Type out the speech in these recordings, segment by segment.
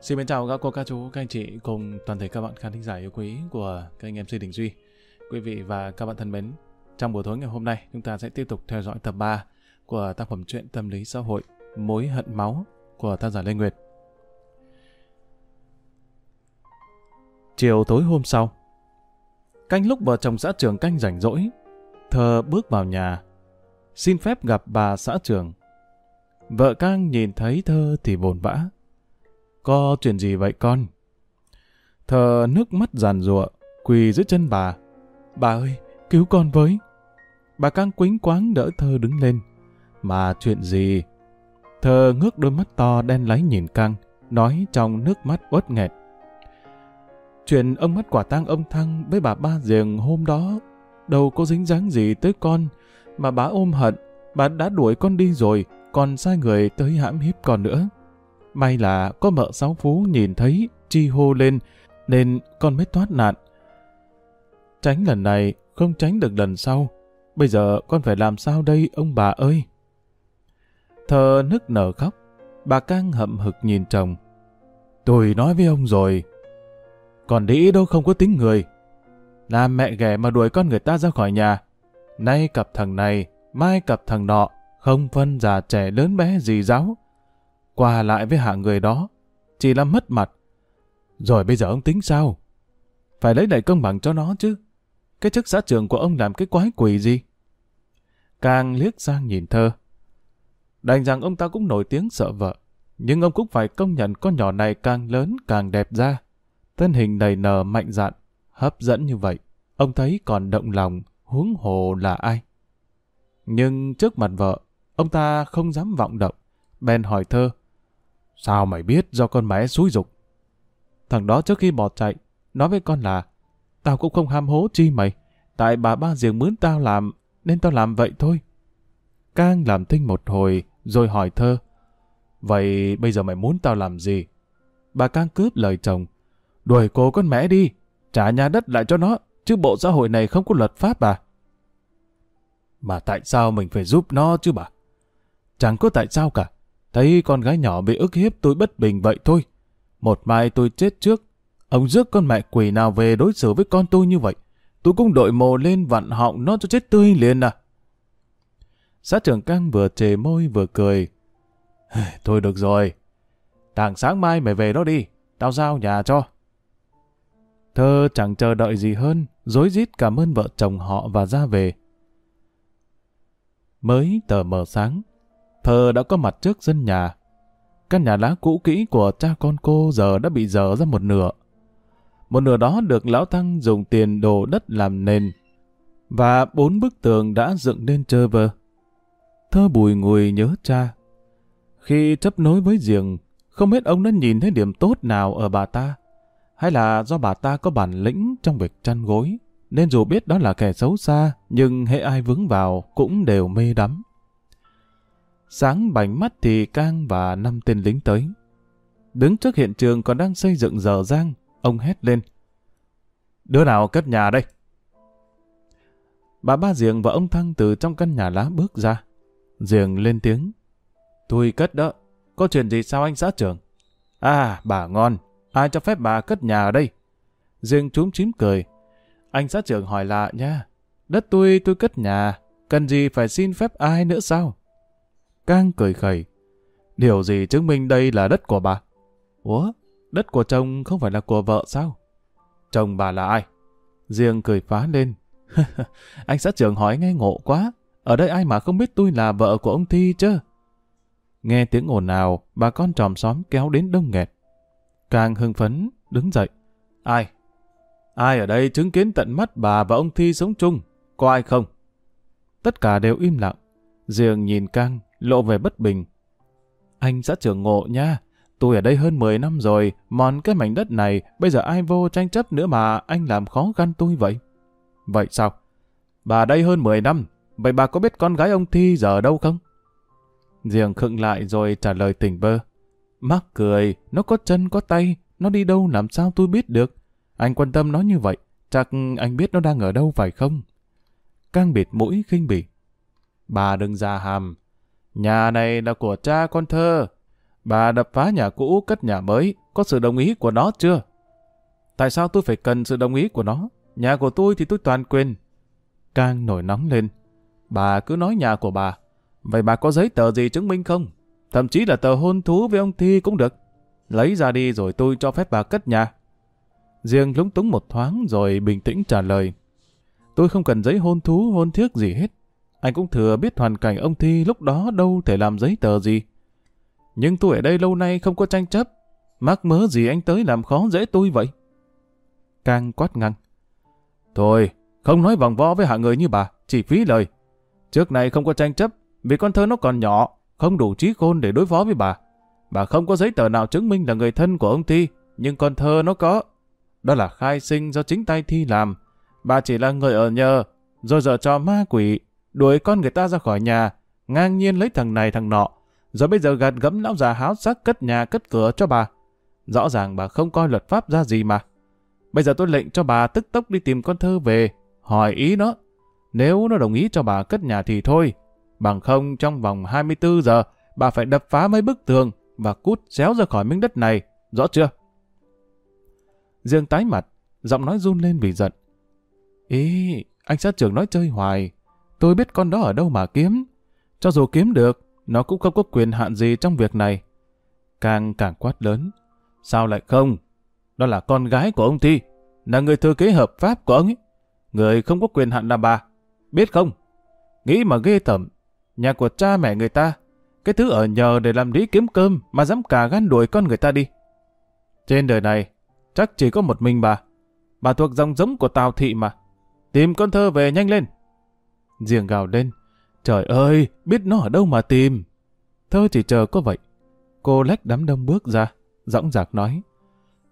Xin mến chào các cô, các chú, các anh chị cùng toàn thể các bạn khán thính giả yêu quý của kênh MC Đình Duy. Quý vị và các bạn thân mến, trong buổi tối ngày hôm nay chúng ta sẽ tiếp tục theo dõi tập 3 của tác phẩm truyện tâm lý xã hội Mối hận máu của tác giả Lê Nguyệt. Chiều tối hôm sau, canh lúc vợ chồng xã trưởng canh rảnh rỗi, thơ bước vào nhà, xin phép gặp bà xã trưởng. Vợ cang nhìn thấy thơ thì buồn vã. Có chuyện gì vậy con? Thờ nước mắt giàn rụa, quỳ dưới chân bà. Bà ơi, cứu con với. Bà cang quính quáng đỡ thơ đứng lên. Mà chuyện gì? Thơ ngước đôi mắt to đen láy nhìn căng, nói trong nước mắt uất nghẹt. Chuyện ông mất quả tang ông Thăng với bà ba giềng hôm đó đâu có dính dáng gì tới con, mà bà ôm hận, bà đã đuổi con đi rồi, còn sai người tới hãm hiếp con nữa. May là có mợ sáu phú nhìn thấy, chi hô lên, nên con mới thoát nạn. Tránh lần này, không tránh được lần sau. Bây giờ con phải làm sao đây ông bà ơi? Thờ nức nở khóc, bà Cang hậm hực nhìn chồng. Tôi nói với ông rồi, còn đĩ đâu không có tính người. Làm mẹ ghẻ mà đuổi con người ta ra khỏi nhà. Nay cặp thằng này, mai cặp thằng nọ, không phân già trẻ lớn bé gì giáo qua lại với hạ người đó, chỉ là mất mặt. Rồi bây giờ ông tính sao? Phải lấy lại công bằng cho nó chứ. Cái chức xã trưởng của ông làm cái quái quỷ gì? Càng liếc sang nhìn thơ. Đành rằng ông ta cũng nổi tiếng sợ vợ, nhưng ông cũng phải công nhận con nhỏ này càng lớn càng đẹp ra. Thân hình đầy nở mạnh dạn, hấp dẫn như vậy, ông thấy còn động lòng, huống hồ là ai. Nhưng trước mặt vợ, ông ta không dám vọng động, bèn hỏi thơ. Sao mày biết do con bé xúi dục? Thằng đó trước khi bỏ chạy, nói với con là Tao cũng không ham hố chi mày, tại bà ba giềng mướn tao làm, nên tao làm vậy thôi. Cang làm thinh một hồi, rồi hỏi thơ. Vậy bây giờ mày muốn tao làm gì? Bà Cang cướp lời chồng. Đuổi cô con mẹ đi, trả nhà đất lại cho nó, chứ bộ xã hội này không có luật pháp bà. Mà tại sao mình phải giúp nó chứ bà? Chẳng có tại sao cả. Thấy con gái nhỏ bị ức hiếp tôi bất bình vậy thôi. Một mai tôi chết trước. Ông rước con mẹ quỷ nào về đối xử với con tôi như vậy. Tôi cũng đội mồ lên vặn họng nó cho chết tươi liền à. Xã trưởng căng vừa chề môi vừa cười. Thôi được rồi. Tàng sáng mai mày về đó đi. Tao giao nhà cho. Thơ chẳng chờ đợi gì hơn, dối rít cảm ơn vợ chồng họ và ra về. Mới tờ mờ sáng, Thơ đã có mặt trước dân nhà. Căn nhà lá cũ kỹ của cha con cô giờ đã bị dở ra một nửa. Một nửa đó được lão Thăng dùng tiền đồ đất làm nền. Và bốn bức tường đã dựng lên trơ vơ. Thơ bùi ngùi nhớ cha. Khi chấp nối với giềng, không biết ông đã nhìn thấy điểm tốt nào ở bà ta. Hay là do bà ta có bản lĩnh trong việc chăn gối. Nên dù biết đó là kẻ xấu xa, nhưng hệ ai vướng vào cũng đều mê đắm. Sáng bảnh mắt thì Cang và năm tên lính tới. Đứng trước hiện trường còn đang xây dựng dở dang, ông hét lên. Đứa nào cất nhà đây? Bà ba Diệng và ông Thăng từ trong căn nhà lá bước ra. Diệng lên tiếng. Tôi cất đó. Có chuyện gì sao anh xã trưởng? À, bà ngon. Ai cho phép bà cất nhà ở đây? Diệng trúm chím cười. Anh xã trưởng hỏi lạ nha. Đất tôi tôi cất nhà. Cần gì phải xin phép ai nữa sao? Cang cười khẩy. Điều gì chứng minh đây là đất của bà? Ủa, đất của chồng không phải là của vợ sao? Chồng bà là ai? Riêng cười phá lên. Anh sát trưởng hỏi nghe ngộ quá. Ở đây ai mà không biết tôi là vợ của ông Thi chứ? Nghe tiếng ồn nào, bà con tròm xóm kéo đến đông nghẹt. Càng hưng phấn, đứng dậy. Ai? Ai ở đây chứng kiến tận mắt bà và ông Thi sống chung? Có ai không? Tất cả đều im lặng. Riêng nhìn Cang, lộ về bất bình. Anh xã trưởng ngộ nha, tôi ở đây hơn 10 năm rồi, mòn cái mảnh đất này, bây giờ ai vô tranh chấp nữa mà anh làm khó khăn tôi vậy? Vậy sao? Bà đây hơn 10 năm, vậy bà có biết con gái ông Thi giờ ở đâu không? Diệng khựng lại rồi trả lời tỉnh bơ. Mắc cười, nó có chân có tay, nó đi đâu làm sao tôi biết được? Anh quan tâm nó như vậy, chắc anh biết nó đang ở đâu phải không? Cang bịt mũi khinh bỉ. Bà đừng ra hàm, Nhà này là của cha con thơ. Bà đập phá nhà cũ cất nhà mới, có sự đồng ý của nó chưa? Tại sao tôi phải cần sự đồng ý của nó? Nhà của tôi thì tôi toàn quyền. Càng nổi nóng lên. Bà cứ nói nhà của bà. Vậy bà có giấy tờ gì chứng minh không? Thậm chí là tờ hôn thú với ông Thi cũng được. Lấy ra đi rồi tôi cho phép bà cất nhà. Riêng lúng túng một thoáng rồi bình tĩnh trả lời. Tôi không cần giấy hôn thú hôn thiếc gì hết. Anh cũng thừa biết hoàn cảnh ông Thi lúc đó đâu thể làm giấy tờ gì. Nhưng tôi ở đây lâu nay không có tranh chấp. Mắc mớ gì anh tới làm khó dễ tôi vậy? Càng quát ngăn. Thôi, không nói vòng vo với hạ người như bà, chỉ phí lời. Trước này không có tranh chấp, vì con thơ nó còn nhỏ, không đủ trí khôn để đối phó với bà. Bà không có giấy tờ nào chứng minh là người thân của ông Thi, nhưng con thơ nó có. Đó là khai sinh do chính tay Thi làm. Bà chỉ là người ở nhờ, rồi giờ cho ma quỷ, đuổi con người ta ra khỏi nhà, ngang nhiên lấy thằng này thằng nọ, rồi bây giờ gạt gẫm lão già háo sắc cất nhà cất cửa cho bà. Rõ ràng bà không coi luật pháp ra gì mà. Bây giờ tôi lệnh cho bà tức tốc đi tìm con thơ về, hỏi ý nó. Nếu nó đồng ý cho bà cất nhà thì thôi, bằng không trong vòng 24 giờ, bà phải đập phá mấy bức tường và cút xéo ra khỏi miếng đất này, rõ chưa? Dương tái mặt, giọng nói run lên vì giận. Ý, anh sát trưởng nói chơi hoài, tôi biết con đó ở đâu mà kiếm. Cho dù kiếm được, nó cũng không có quyền hạn gì trong việc này. Càng càng quát lớn. Sao lại không? Đó là con gái của ông Thi, là người thừa kế hợp pháp của ông ấy. Người không có quyền hạn là bà. Biết không? Nghĩ mà ghê tởm. Nhà của cha mẹ người ta, cái thứ ở nhờ để làm lý kiếm cơm mà dám cả gan đuổi con người ta đi. Trên đời này, chắc chỉ có một mình bà. Bà thuộc dòng giống của Tào Thị mà. Tìm con thơ về nhanh lên. Diệng gào lên. Trời ơi, biết nó ở đâu mà tìm. Thơ chỉ chờ có vậy. Cô lách đám đông bước ra, dõng dạc nói.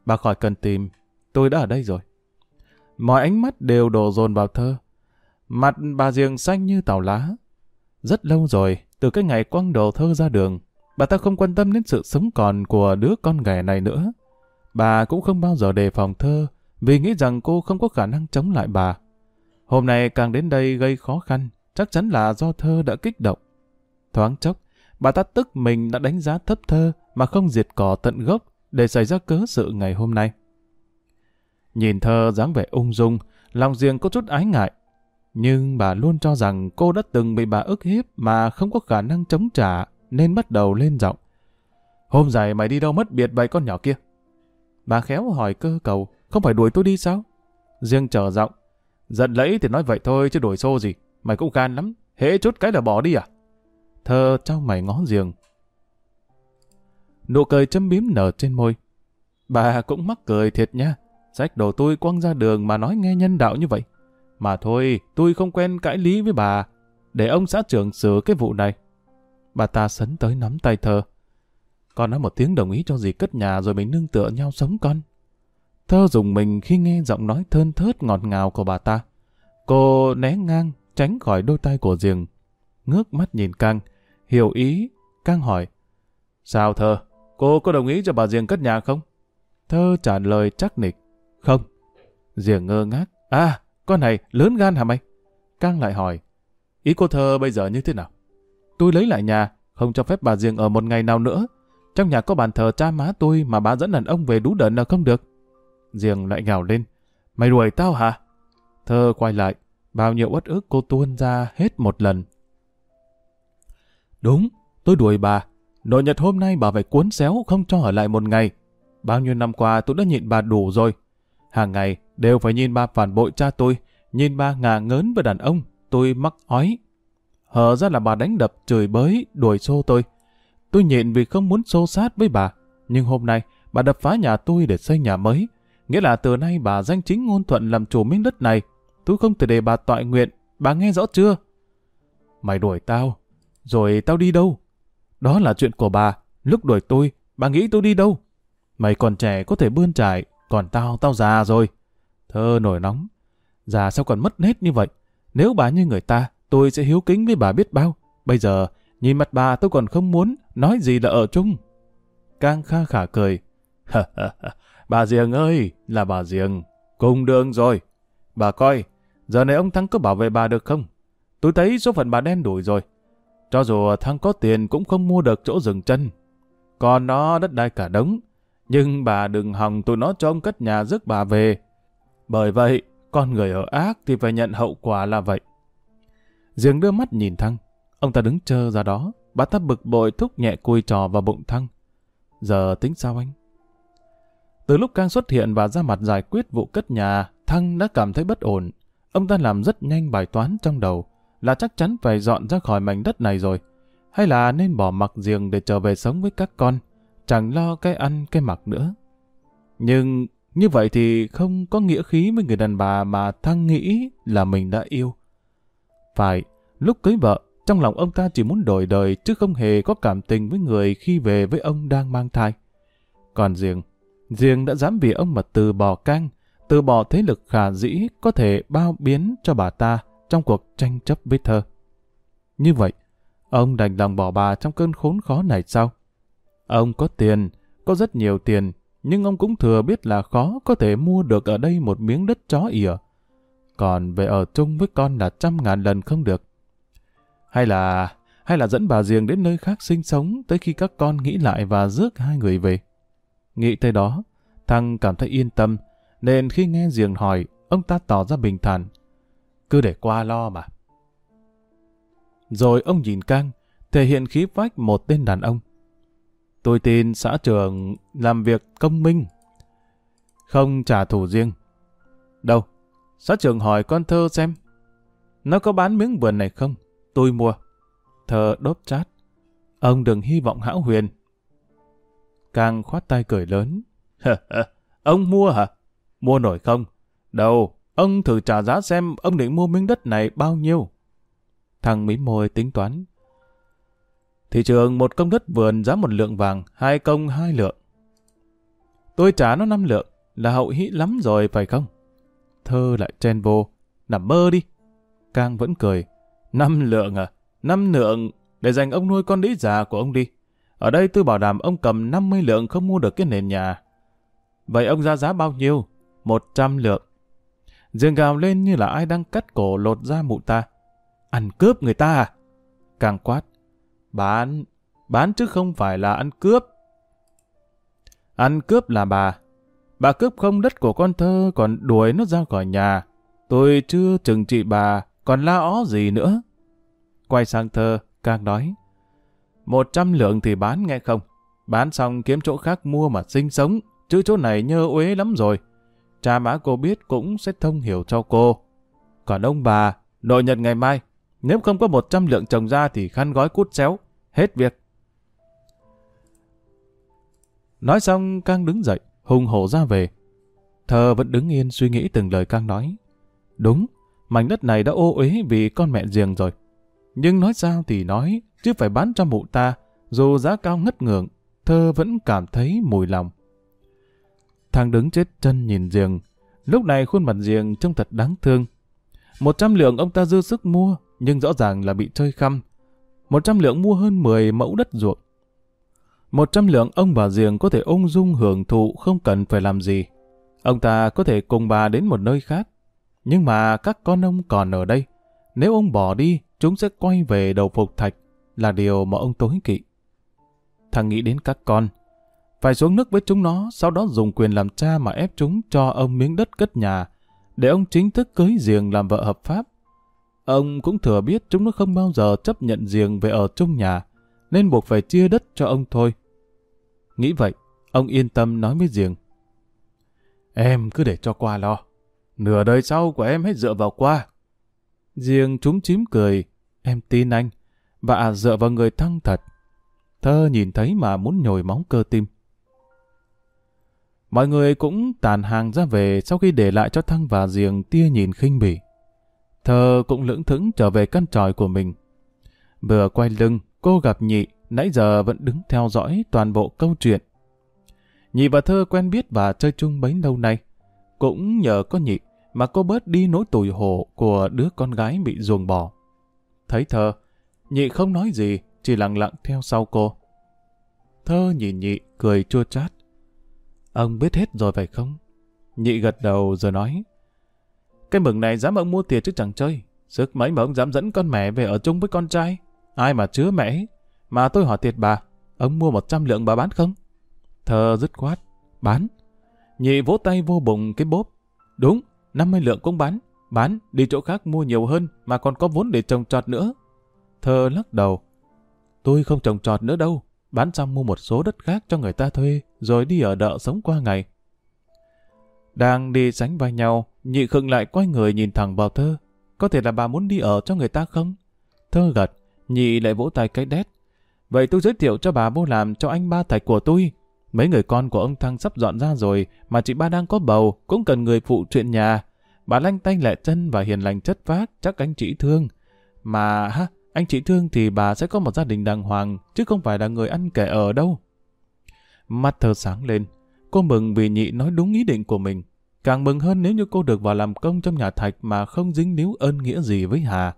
Bà khỏi cần tìm, tôi đã ở đây rồi. Mọi ánh mắt đều đổ dồn vào thơ. Mặt bà Diệng xanh như tàu lá. Rất lâu rồi, từ cái ngày quăng đồ thơ ra đường, bà ta không quan tâm đến sự sống còn của đứa con ghẻ này nữa. Bà cũng không bao giờ đề phòng thơ, vì nghĩ rằng cô không có khả năng chống lại bà. Hôm nay càng đến đây gây khó khăn, chắc chắn là do thơ đã kích động. Thoáng chốc, bà ta tức mình đã đánh giá thấp thơ mà không diệt cỏ tận gốc để xảy ra cớ sự ngày hôm nay. Nhìn thơ dáng vẻ ung dung, lòng riêng có chút ái ngại. Nhưng bà luôn cho rằng cô đã từng bị bà ức hiếp mà không có khả năng chống trả, nên bắt đầu lên giọng. Hôm dài mày đi đâu mất biệt vậy con nhỏ kia? Bà khéo hỏi cơ cầu, không phải đuổi tôi đi sao? Riêng chờ giọng, giận lẫy thì nói vậy thôi chứ đổi xô gì. Mày cũng gan lắm, hễ chút cái là bỏ đi à? Thơ trao mày ngó giường. Nụ cười châm biếm nở trên môi. Bà cũng mắc cười thiệt nha. Sách đồ tôi quăng ra đường mà nói nghe nhân đạo như vậy. Mà thôi, tôi không quen cãi lý với bà. Để ông xã trưởng sửa cái vụ này. Bà ta sấn tới nắm tay thơ. Con nói một tiếng đồng ý cho gì cất nhà rồi mình nương tựa nhau sống con. Thơ dùng mình khi nghe giọng nói thơn thớt ngọt ngào của bà ta. Cô né ngang, tránh khỏi đôi tay của Diềng, Ngước mắt nhìn Căng, hiểu ý, Căng hỏi. Sao thơ, cô có đồng ý cho bà Diềng cất nhà không? Thơ trả lời chắc nịch. Không. Diềng ngơ ngác. À, con này lớn gan hả mày? Căng lại hỏi. Ý cô thơ bây giờ như thế nào? Tôi lấy lại nhà, không cho phép bà Diềng ở một ngày nào nữa. Trong nhà có bàn thờ cha má tôi mà bà dẫn đàn ông về đú đợn là không được. Giềng lại gào lên. Mày đuổi tao hả? Thơ quay lại. Bao nhiêu uất ức cô tuôn ra hết một lần. Đúng, tôi đuổi bà. Nội nhật hôm nay bà phải cuốn xéo không cho ở lại một ngày. Bao nhiêu năm qua tôi đã nhịn bà đủ rồi. Hàng ngày đều phải nhìn bà phản bội cha tôi, nhìn bà ngả ngớn với đàn ông, tôi mắc ói. Hở ra là bà đánh đập, chửi bới, đuổi xô tôi. Tôi nhịn vì không muốn xô sát với bà. Nhưng hôm nay, bà đập phá nhà tôi để xây nhà mới. Nghĩa là từ nay bà danh chính ngôn thuận làm chủ miếng đất này. Tôi không thể để bà tọa nguyện. Bà nghe rõ chưa? Mày đuổi tao. Rồi tao đi đâu? Đó là chuyện của bà. Lúc đuổi tôi, bà nghĩ tôi đi đâu? Mày còn trẻ có thể bươn trải, còn tao, tao già rồi. Thơ nổi nóng. Già sao còn mất hết như vậy? Nếu bà như người ta, tôi sẽ hiếu kính với bà biết bao. Bây giờ, nhìn mặt bà tôi còn không muốn, nói gì là ở chung. Cang kha khả cười. bà Diềng ơi, là bà Diềng. Cùng đường rồi. Bà coi, giờ này ông Thắng có bảo vệ bà được không? Tôi thấy số phận bà đen đủi rồi. Cho dù Thắng có tiền cũng không mua được chỗ dừng chân. Còn nó đất đai cả đống. Nhưng bà đừng hòng tụi nó cho ông cất nhà rước bà về. Bởi vậy, con người ở ác thì phải nhận hậu quả là vậy. diềng đưa mắt nhìn Thăng. Ông ta đứng chờ ra đó. Bà ta bực bội thúc nhẹ cùi trò vào bụng Thăng. Giờ tính sao anh? Từ lúc Cang xuất hiện và ra mặt giải quyết vụ cất nhà, Thăng đã cảm thấy bất ổn. Ông ta làm rất nhanh bài toán trong đầu, là chắc chắn phải dọn ra khỏi mảnh đất này rồi. Hay là nên bỏ mặc giềng để trở về sống với các con, chẳng lo cái ăn cái mặc nữa. Nhưng như vậy thì không có nghĩa khí với người đàn bà mà Thăng nghĩ là mình đã yêu. Phải, lúc cưới vợ, trong lòng ông ta chỉ muốn đổi đời chứ không hề có cảm tình với người khi về với ông đang mang thai. Còn riêng, riêng đã dám vì ông mà từ bỏ cang, từ bỏ thế lực khả dĩ có thể bao biến cho bà ta trong cuộc tranh chấp với thơ. Như vậy, ông đành lòng bỏ bà trong cơn khốn khó này sao? Ông có tiền, có rất nhiều tiền, nhưng ông cũng thừa biết là khó có thể mua được ở đây một miếng đất chó ỉa. Còn về ở chung với con là trăm ngàn lần không được. Hay là... hay là dẫn bà Diềng đến nơi khác sinh sống tới khi các con nghĩ lại và rước hai người về. Nghĩ tới đó, thằng cảm thấy yên tâm, nên khi nghe Diềng hỏi, ông ta tỏ ra bình thản. Cứ để qua lo mà. Rồi ông nhìn Cang, thể hiện khí phách một tên đàn ông. Tôi tin xã trưởng làm việc công minh, không trả thù riêng. Đâu? Xã trưởng hỏi con thơ xem. Nó có bán miếng vườn này không? Tôi mua. Thơ đốt chát. Ông đừng hy vọng hão huyền. Càng khoát tay cười lớn. ông mua hả? Mua nổi không? Đâu, ông thử trả giá xem ông định mua miếng đất này bao nhiêu. Thằng mí môi tính toán. Thị trường một công đất vườn giá một lượng vàng, hai công hai lượng. Tôi trả nó năm lượng, là hậu hĩ lắm rồi phải không? Thơ lại chen vô, nằm mơ đi. Càng vẫn cười. Năm lượng à? Năm lượng để dành ông nuôi con đĩ già của ông đi. Ở đây tôi bảo đảm ông cầm 50 lượng không mua được cái nền nhà. Vậy ông ra giá bao nhiêu? 100 lượng. Dương gào lên như là ai đang cắt cổ lột ra mụ ta. Ăn cướp người ta à? Càng quát. Bán, bán chứ không phải là ăn cướp. Ăn cướp là bà. Bà cướp không đất của con thơ còn đuổi nó ra khỏi nhà. Tôi chưa chừng trị bà, còn la ó gì nữa. Quay sang thơ, càng nói. Một trăm lượng thì bán nghe không? Bán xong kiếm chỗ khác mua mà sinh sống, chứ chỗ này nhơ uế lắm rồi. Cha má cô biết cũng sẽ thông hiểu cho cô. Còn ông bà, nội nhật ngày mai, nếu không có một trăm lượng trồng ra thì khăn gói cút xéo, hết việc. Nói xong Cang đứng dậy, hùng hổ ra về. Thơ vẫn đứng yên suy nghĩ từng lời Cang nói. Đúng, mảnh đất này đã ô uế vì con mẹ giềng rồi. Nhưng nói sao thì nói, chứ phải bán cho mụ ta, dù giá cao ngất ngưỡng, thơ vẫn cảm thấy mùi lòng. Thằng đứng chết chân nhìn giềng, lúc này khuôn mặt giềng trông thật đáng thương. Một trăm lượng ông ta dư sức mua, nhưng rõ ràng là bị chơi khăm. Một trăm lượng mua hơn 10 mẫu đất ruộng. Một trăm lượng ông bà giềng có thể ung dung hưởng thụ không cần phải làm gì. Ông ta có thể cùng bà đến một nơi khác. Nhưng mà các con ông còn ở đây. Nếu ông bỏ đi, chúng sẽ quay về đầu phục thạch là điều mà ông tối kỵ. Thằng nghĩ đến các con, phải xuống nước với chúng nó, sau đó dùng quyền làm cha mà ép chúng cho ông miếng đất cất nhà, để ông chính thức cưới giềng làm vợ hợp pháp. Ông cũng thừa biết chúng nó không bao giờ chấp nhận giềng về ở chung nhà, nên buộc phải chia đất cho ông thôi. Nghĩ vậy, ông yên tâm nói với giềng. Em cứ để cho qua lo. Nửa đời sau của em hết dựa vào qua. Riêng chúng chím cười, em tin anh, và dựa vào người thăng thật. Thơ nhìn thấy mà muốn nhồi máu cơ tim. Mọi người cũng tàn hàng ra về sau khi để lại cho Thăng và Diềng tia nhìn khinh bỉ. Thơ cũng lững thững trở về căn tròi của mình. Vừa quay lưng, cô gặp nhị, nãy giờ vẫn đứng theo dõi toàn bộ câu chuyện. Nhị và Thơ quen biết và chơi chung bấy lâu nay. Cũng nhờ có nhị mà cô bớt đi nỗi tủi hổ của đứa con gái bị ruồng bỏ. Thấy Thơ, nhị không nói gì, chỉ lặng lặng theo sau cô. Thơ nhìn nhị, cười chua chát. Ông biết hết rồi phải không? Nhị gật đầu rồi nói. Cái mừng này dám ông mua tiền chứ chẳng chơi. Sức mấy mà ông dám dẫn con mẹ về ở chung với con trai. Ai mà chứa mẹ Mà tôi hỏi thiệt bà, ông mua 100 lượng bà bán không? Thơ dứt khoát, Bán. Nhị vỗ tay vô bụng cái bốp. Đúng, 50 lượng cũng bán. Bán, đi chỗ khác mua nhiều hơn mà còn có vốn để trồng trọt nữa. Thơ lắc đầu. Tôi không trồng trọt nữa đâu. Bán xong mua một số đất khác cho người ta thuê, rồi đi ở đợ sống qua ngày. Đang đi sánh vai nhau, nhị khựng lại quay người nhìn thẳng vào thơ. Có thể là bà muốn đi ở cho người ta không? Thơ gật, nhị lại vỗ tay cái đét. Vậy tôi giới thiệu cho bà vô làm cho anh ba thạch của tôi. Mấy người con của ông Thăng sắp dọn ra rồi, mà chị ba đang có bầu, cũng cần người phụ chuyện nhà. Bà lanh tay lẹ chân và hiền lành chất phác, chắc anh chị thương. Mà ha, anh chị thương thì bà sẽ có một gia đình đàng hoàng, chứ không phải là người ăn kẻ ở đâu. Mắt thơ sáng lên, cô mừng vì nhị nói đúng ý định của mình. Càng mừng hơn nếu như cô được vào làm công trong nhà thạch mà không dính níu ơn nghĩa gì với Hà.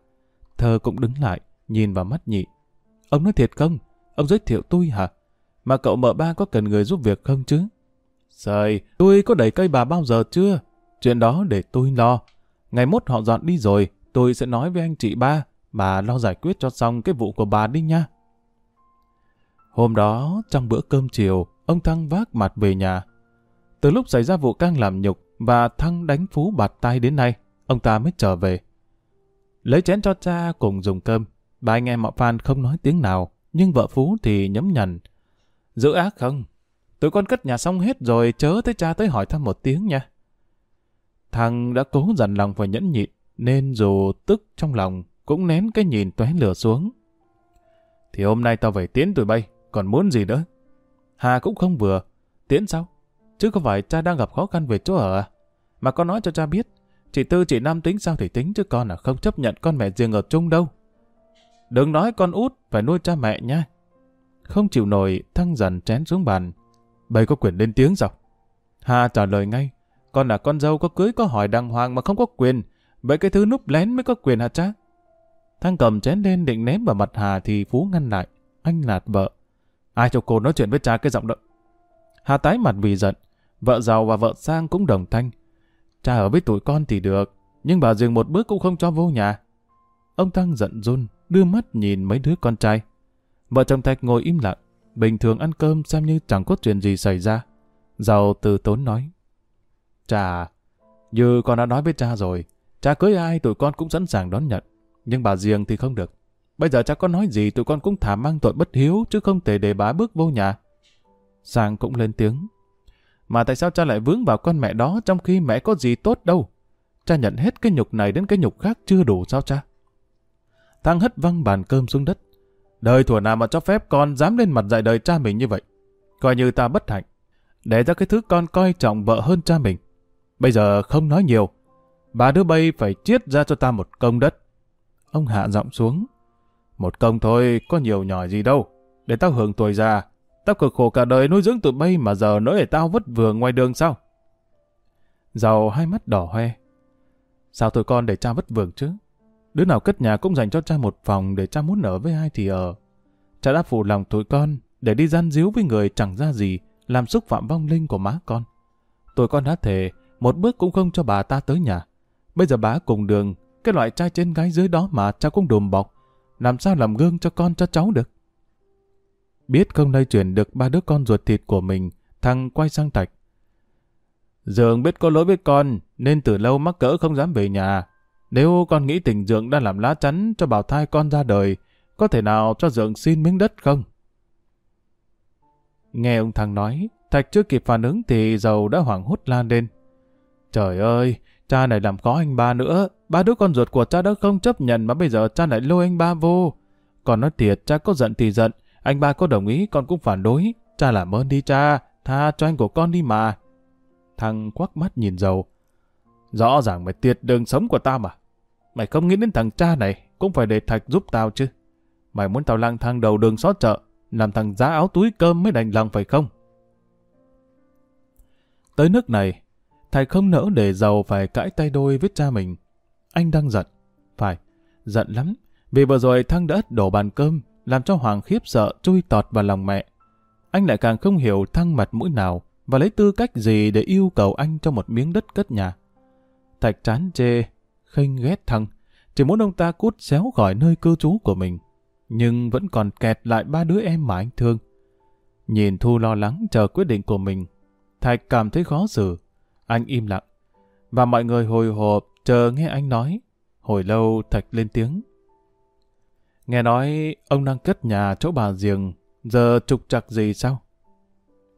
Thơ cũng đứng lại, nhìn vào mắt nhị. Ông nói thiệt không? Ông giới thiệu tôi hả? Mà cậu mợ ba có cần người giúp việc không chứ? Trời, tôi có đẩy cây bà bao giờ chưa? Chuyện đó để tôi lo. Ngày mốt họ dọn đi rồi, tôi sẽ nói với anh chị ba, bà lo giải quyết cho xong cái vụ của bà đi nha. Hôm đó, trong bữa cơm chiều, ông Thăng vác mặt về nhà. Từ lúc xảy ra vụ căng làm nhục và Thăng đánh phú bạt tay đến nay, ông ta mới trở về. Lấy chén cho cha cùng dùng cơm, ba anh em họ Phan không nói tiếng nào, nhưng vợ Phú thì nhấm nhằn. Giữ ác không? Tụi con cất nhà xong hết rồi, chớ tới cha tới hỏi thăm một tiếng nha. Thằng đã cố dằn lòng phải nhẫn nhịn, nên dù tức trong lòng, cũng nén cái nhìn tóe lửa xuống. Thì hôm nay tao về tiến tụi bay, còn muốn gì nữa? Hà cũng không vừa. Tiến sao? Chứ có phải cha đang gặp khó khăn về chỗ ở à? Mà con nói cho cha biết, chị Tư chị nam tính sao thì tính chứ con là không chấp nhận con mẹ riêng ở chung đâu. Đừng nói con út phải nuôi cha mẹ nha. Không chịu nổi, thăng dần chén xuống bàn. Bầy có quyền lên tiếng sao? Hà trả lời ngay. Con là con dâu có cưới có hỏi đàng hoàng mà không có quyền. Vậy cái thứ núp lén mới có quyền hả cha? Thăng cầm chén lên định ném vào mặt Hà thì Phú ngăn lại. Anh lạt vợ. Ai cho cô nói chuyện với cha cái giọng đó? Hà tái mặt vì giận. Vợ giàu và vợ sang cũng đồng thanh. Cha ở với tụi con thì được, nhưng bà dừng một bước cũng không cho vô nhà. Ông Thăng giận run, đưa mắt nhìn mấy đứa con trai. Vợ chồng Thạch ngồi im lặng, bình thường ăn cơm xem như chẳng có chuyện gì xảy ra. Giàu từ tốn nói. Cha, như con đã nói với cha rồi, cha cưới ai tụi con cũng sẵn sàng đón nhận, nhưng bà riêng thì không được. Bây giờ cha có nói gì tụi con cũng thả mang tội bất hiếu chứ không thể để bà bước vô nhà. Sang cũng lên tiếng. Mà tại sao cha lại vướng vào con mẹ đó trong khi mẹ có gì tốt đâu? Cha nhận hết cái nhục này đến cái nhục khác chưa đủ sao cha? Thang hất văng bàn cơm xuống đất. Đời thủa nào mà cho phép con dám lên mặt dạy đời cha mình như vậy. Coi như ta bất hạnh. Để ra cái thứ con coi trọng vợ hơn cha mình. Bây giờ không nói nhiều. Bà đứa bay phải chiết ra cho ta một công đất. Ông hạ giọng xuống. Một công thôi, có nhiều nhỏ gì đâu. Để tao hưởng tuổi già, Tao cực khổ cả đời nuôi dưỡng tụi bay mà giờ nói để tao vất vừa ngoài đường sao? Giàu hai mắt đỏ hoe. Sao tụi con để cha vất vưởng chứ? Đứa nào cất nhà cũng dành cho cha một phòng để cha muốn ở với ai thì ở. Cha đã phụ lòng tụi con để đi gian díu với người chẳng ra gì, làm xúc phạm vong linh của má con. Tụi con đã thề, một bước cũng không cho bà ta tới nhà. Bây giờ bà cùng đường, cái loại trai trên gái dưới đó mà cha cũng đùm bọc. Làm sao làm gương cho con cho cháu được? Biết không lây chuyển được ba đứa con ruột thịt của mình, thằng quay sang tạch. Dường biết có lỗi với con, nên từ lâu mắc cỡ không dám về nhà. Nếu con nghĩ tình Dượng đã làm lá chắn cho bào thai con ra đời, có thể nào cho Dượng xin miếng đất không? Nghe ông thằng nói, Thạch chưa kịp phản ứng thì dầu đã hoảng hốt lan lên. Trời ơi, cha này làm khó anh ba nữa. Ba đứa con ruột của cha đã không chấp nhận mà bây giờ cha lại lôi anh ba vô. Còn nói thiệt, cha có giận thì giận, anh ba có đồng ý con cũng phản đối. Cha làm ơn đi cha, tha cho anh của con đi mà. Thằng quắc mắt nhìn dầu. Rõ ràng mày tiệt đường sống của ta mà. Mày không nghĩ đến thằng cha này, cũng phải để Thạch giúp tao chứ. Mày muốn tao lang thang đầu đường xó chợ, làm thằng giá áo túi cơm mới đành lòng phải không? Tới nước này, Thạch không nỡ để giàu phải cãi tay đôi với cha mình. Anh đang giận. Phải, giận lắm. Vì vừa rồi thăng đã đổ bàn cơm, làm cho Hoàng khiếp sợ chui tọt vào lòng mẹ. Anh lại càng không hiểu thăng mặt mũi nào và lấy tư cách gì để yêu cầu anh cho một miếng đất cất nhà. Thạch chán chê, khinh ghét thăng, chỉ muốn ông ta cút xéo khỏi nơi cư trú của mình, nhưng vẫn còn kẹt lại ba đứa em mà anh thương. Nhìn Thu lo lắng chờ quyết định của mình, Thạch cảm thấy khó xử. Anh im lặng. Và mọi người hồi hộp chờ nghe anh nói. Hồi lâu Thạch lên tiếng. Nghe nói ông đang cất nhà chỗ bà giềng, giờ trục trặc gì sao?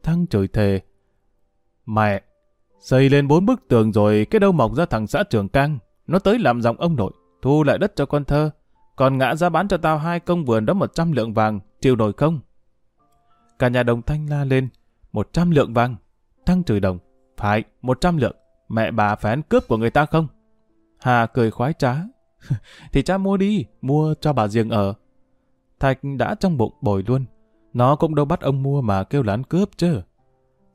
Thăng trời thề. Mẹ, xây lên bốn bức tường rồi cái đâu mọc ra thằng xã trường cang. Nó tới làm giọng ông nội, thu lại đất cho con thơ. Còn ngã ra bán cho tao hai công vườn đó một trăm lượng vàng, chịu nổi không? Cả nhà đồng thanh la lên, một trăm lượng vàng. Thăng trừ đồng, phải, một trăm lượng. Mẹ bà phải ăn cướp của người ta không? Hà cười khoái trá. thì cha mua đi, mua cho bà riêng ở. Thạch đã trong bụng bồi luôn. Nó cũng đâu bắt ông mua mà kêu lán cướp chứ.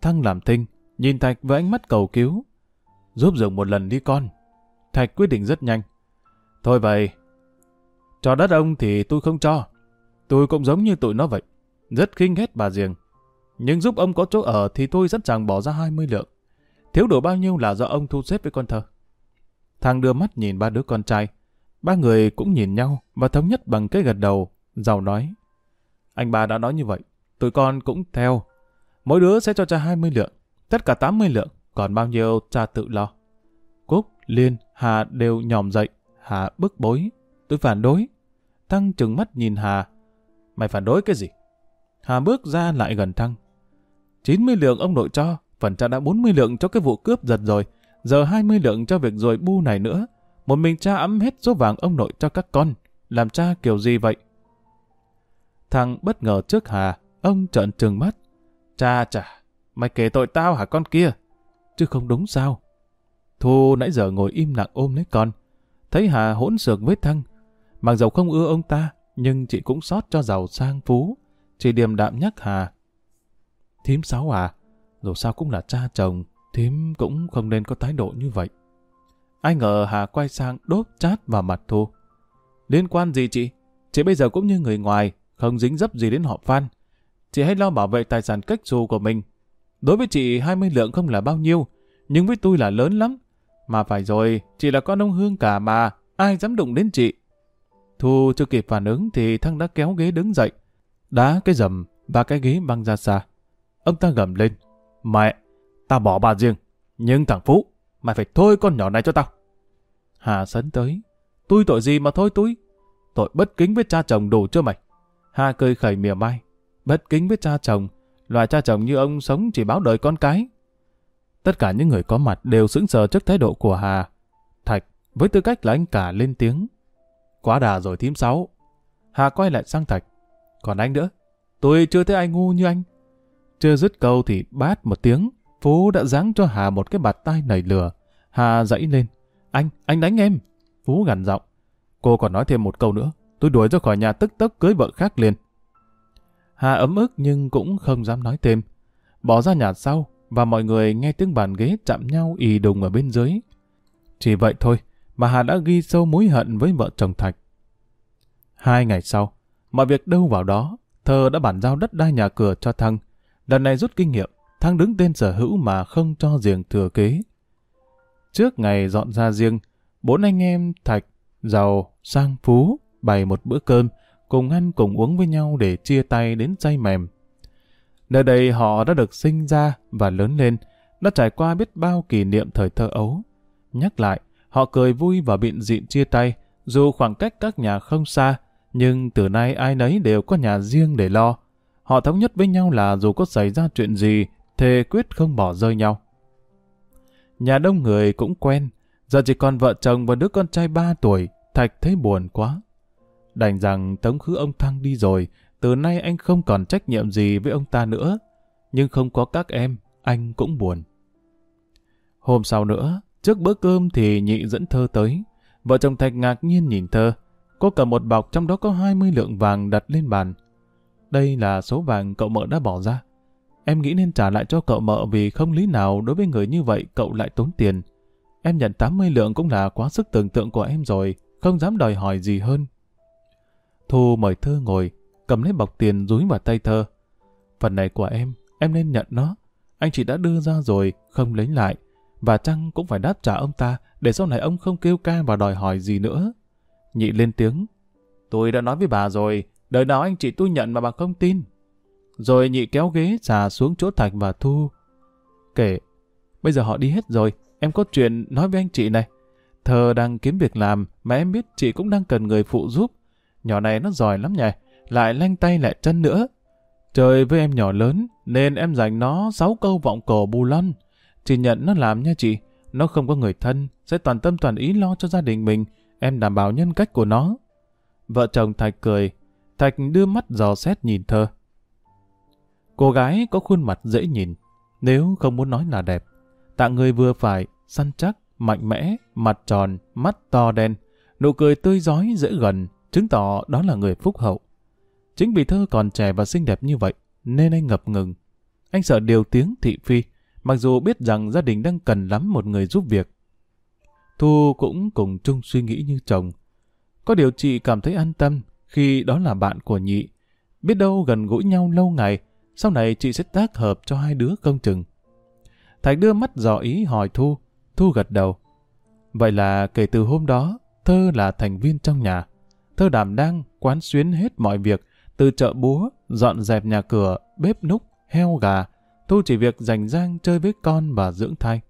Thăng làm thinh, nhìn Thạch với ánh mắt cầu cứu. Giúp dùng một lần đi con. Thạch quyết định rất nhanh. Thôi vậy, cho đất ông thì tôi không cho. Tôi cũng giống như tụi nó vậy. Rất khinh ghét bà riêng. Nhưng giúp ông có chỗ ở thì tôi sẵn sàng bỏ ra 20 lượng. Thiếu đủ bao nhiêu là do ông thu xếp với con thơ. Thằng đưa mắt nhìn ba đứa con trai. Ba người cũng nhìn nhau và thống nhất bằng cái gật đầu. Giàu nói. Anh ba đã nói như vậy. Tụi con cũng theo. Mỗi đứa sẽ cho cha 20 lượng. Tất cả 80 lượng. Còn bao nhiêu cha tự lo. Cúc, Liên, Hà đều nhòm dậy. Hà bức bối. Tôi phản đối. Thăng trừng mắt nhìn Hà. Mày phản đối cái gì? Hà bước ra lại gần Thăng. 90 lượng ông nội cho, phần cha đã 40 lượng cho cái vụ cướp giật rồi, giờ 20 lượng cho việc rồi bu này nữa. Một mình cha ấm hết số vàng ông nội cho các con, làm cha kiểu gì vậy? Thằng bất ngờ trước Hà, ông trợn trừng mắt. Cha chà, mày kể tội tao hả con kia? Chứ không đúng sao? Thu nãy giờ ngồi im lặng ôm lấy con. Thấy Hà hỗn xược với Thăng. Mặc dầu không ưa ông ta, nhưng chị cũng xót cho giàu sang phú. Chị điềm đạm nhắc Hà. Thím sáu à, dù sao cũng là cha chồng, thím cũng không nên có thái độ như vậy. Ai ngờ Hà quay sang đốt chát vào mặt Thu. Liên quan gì chị? Chị bây giờ cũng như người ngoài, không dính dấp gì đến họ Phan. Chị hãy lo bảo vệ tài sản cách xù của mình. Đối với chị 20 lượng không là bao nhiêu, nhưng với tôi là lớn lắm. Mà phải rồi, chị là con ông Hương cả mà, ai dám đụng đến chị. Thu chưa kịp phản ứng thì thăng đã kéo ghế đứng dậy, đá cái rầm và cái ghế văng ra xa. Ông ta gầm lên. Mẹ, ta bỏ bà riêng. Nhưng thằng Phú, mày phải thôi con nhỏ này cho tao. Hà sấn tới. Tôi tội gì mà thôi tôi. Tội bất kính với cha chồng đủ chưa mày? Hà cười khẩy mỉa mai. Bất kính với cha chồng. Loại cha chồng như ông sống chỉ báo đời con cái. Tất cả những người có mặt đều sững sờ trước thái độ của Hà. Thạch, với tư cách là anh cả lên tiếng. Quá đà rồi thím sáu. Hà quay lại sang Thạch. Còn anh nữa, tôi chưa thấy ai ngu như anh. Chưa dứt câu thì bát một tiếng, Phú đã giáng cho Hà một cái bạt tai nảy lửa. Hà dãy lên. Anh, anh đánh em. Phú gằn giọng. Cô còn nói thêm một câu nữa. Tôi đuổi ra khỏi nhà tức tốc cưới vợ khác liền. Hà ấm ức nhưng cũng không dám nói thêm. Bỏ ra nhà sau và mọi người nghe tiếng bàn ghế chạm nhau ì đùng ở bên dưới. Chỉ vậy thôi mà Hà đã ghi sâu mối hận với vợ chồng Thạch. Hai ngày sau, mọi việc đâu vào đó, Thơ đã bàn giao đất đai nhà cửa cho Thăng. Lần này rút kinh nghiệm, Thăng đứng tên sở hữu mà không cho riêng thừa kế. Trước ngày dọn ra riêng, bốn anh em Thạch, Giàu, Sang, Phú bày một bữa cơm, cùng ăn cùng uống với nhau để chia tay đến say mềm. Nơi đây họ đã được sinh ra và lớn lên, đã trải qua biết bao kỷ niệm thời thơ ấu. Nhắc lại, họ cười vui và biện diện chia tay, dù khoảng cách các nhà không xa, nhưng từ nay ai nấy đều có nhà riêng để lo. Họ thống nhất với nhau là dù có xảy ra chuyện gì, thề quyết không bỏ rơi nhau. Nhà đông người cũng quen, giờ chỉ còn vợ chồng và đứa con trai ba tuổi, Thạch thấy buồn quá. Đành rằng tống khứ ông Thăng đi rồi, từ nay anh không còn trách nhiệm gì với ông ta nữa. Nhưng không có các em, anh cũng buồn. Hôm sau nữa, trước bữa cơm thì nhị dẫn thơ tới. Vợ chồng Thạch ngạc nhiên nhìn thơ. Cô cầm một bọc trong đó có 20 lượng vàng đặt lên bàn. Đây là số vàng cậu mợ đã bỏ ra. Em nghĩ nên trả lại cho cậu mợ vì không lý nào đối với người như vậy cậu lại tốn tiền. Em nhận 80 lượng cũng là quá sức tưởng tượng của em rồi, không dám đòi hỏi gì hơn. Thu mời Thơ ngồi, cầm lấy bọc tiền dúi vào tay Thơ. Phần này của em, em nên nhận nó. Anh chị đã đưa ra rồi, không lấy lại. Và chăng cũng phải đáp trả ông ta, để sau này ông không kêu ca và đòi hỏi gì nữa. Nhị lên tiếng. Tôi đã nói với bà rồi, đời nào anh chị tôi nhận mà bà không tin. Rồi nhị kéo ghế xà xuống chỗ Thạch và Thu. kể. Bây giờ họ đi hết rồi, em có chuyện nói với anh chị này. Thơ đang kiếm việc làm, mà em biết chị cũng đang cần người phụ giúp. Nhỏ này nó giỏi lắm nhỉ, lại lanh tay lại chân nữa. Trời với em nhỏ lớn, nên em dành nó sáu câu vọng cổ bù lon. Chị nhận nó làm nha chị, nó không có người thân, sẽ toàn tâm toàn ý lo cho gia đình mình, em đảm bảo nhân cách của nó. Vợ chồng Thạch cười, Thạch đưa mắt dò xét nhìn thơ. Cô gái có khuôn mặt dễ nhìn, nếu không muốn nói là đẹp. Tạng người vừa phải, săn chắc, mạnh mẽ, mặt tròn, mắt to đen, nụ cười tươi giói dễ gần, chứng tỏ đó là người phúc hậu. Chính vì thơ còn trẻ và xinh đẹp như vậy, nên anh ngập ngừng. Anh sợ điều tiếng thị phi, mặc dù biết rằng gia đình đang cần lắm một người giúp việc. Thu cũng cùng chung suy nghĩ như chồng. Có điều chị cảm thấy an tâm khi đó là bạn của nhị. Biết đâu gần gũi nhau lâu ngày, sau này chị sẽ tác hợp cho hai đứa công chừng. Thạch đưa mắt dò ý hỏi Thu. Thu gật đầu. Vậy là kể từ hôm đó, Thơ là thành viên trong nhà. Thơ đảm đang quán xuyến hết mọi việc, từ chợ búa, dọn dẹp nhà cửa, bếp núc, heo gà. Thu chỉ việc dành giang chơi với con và dưỡng thai.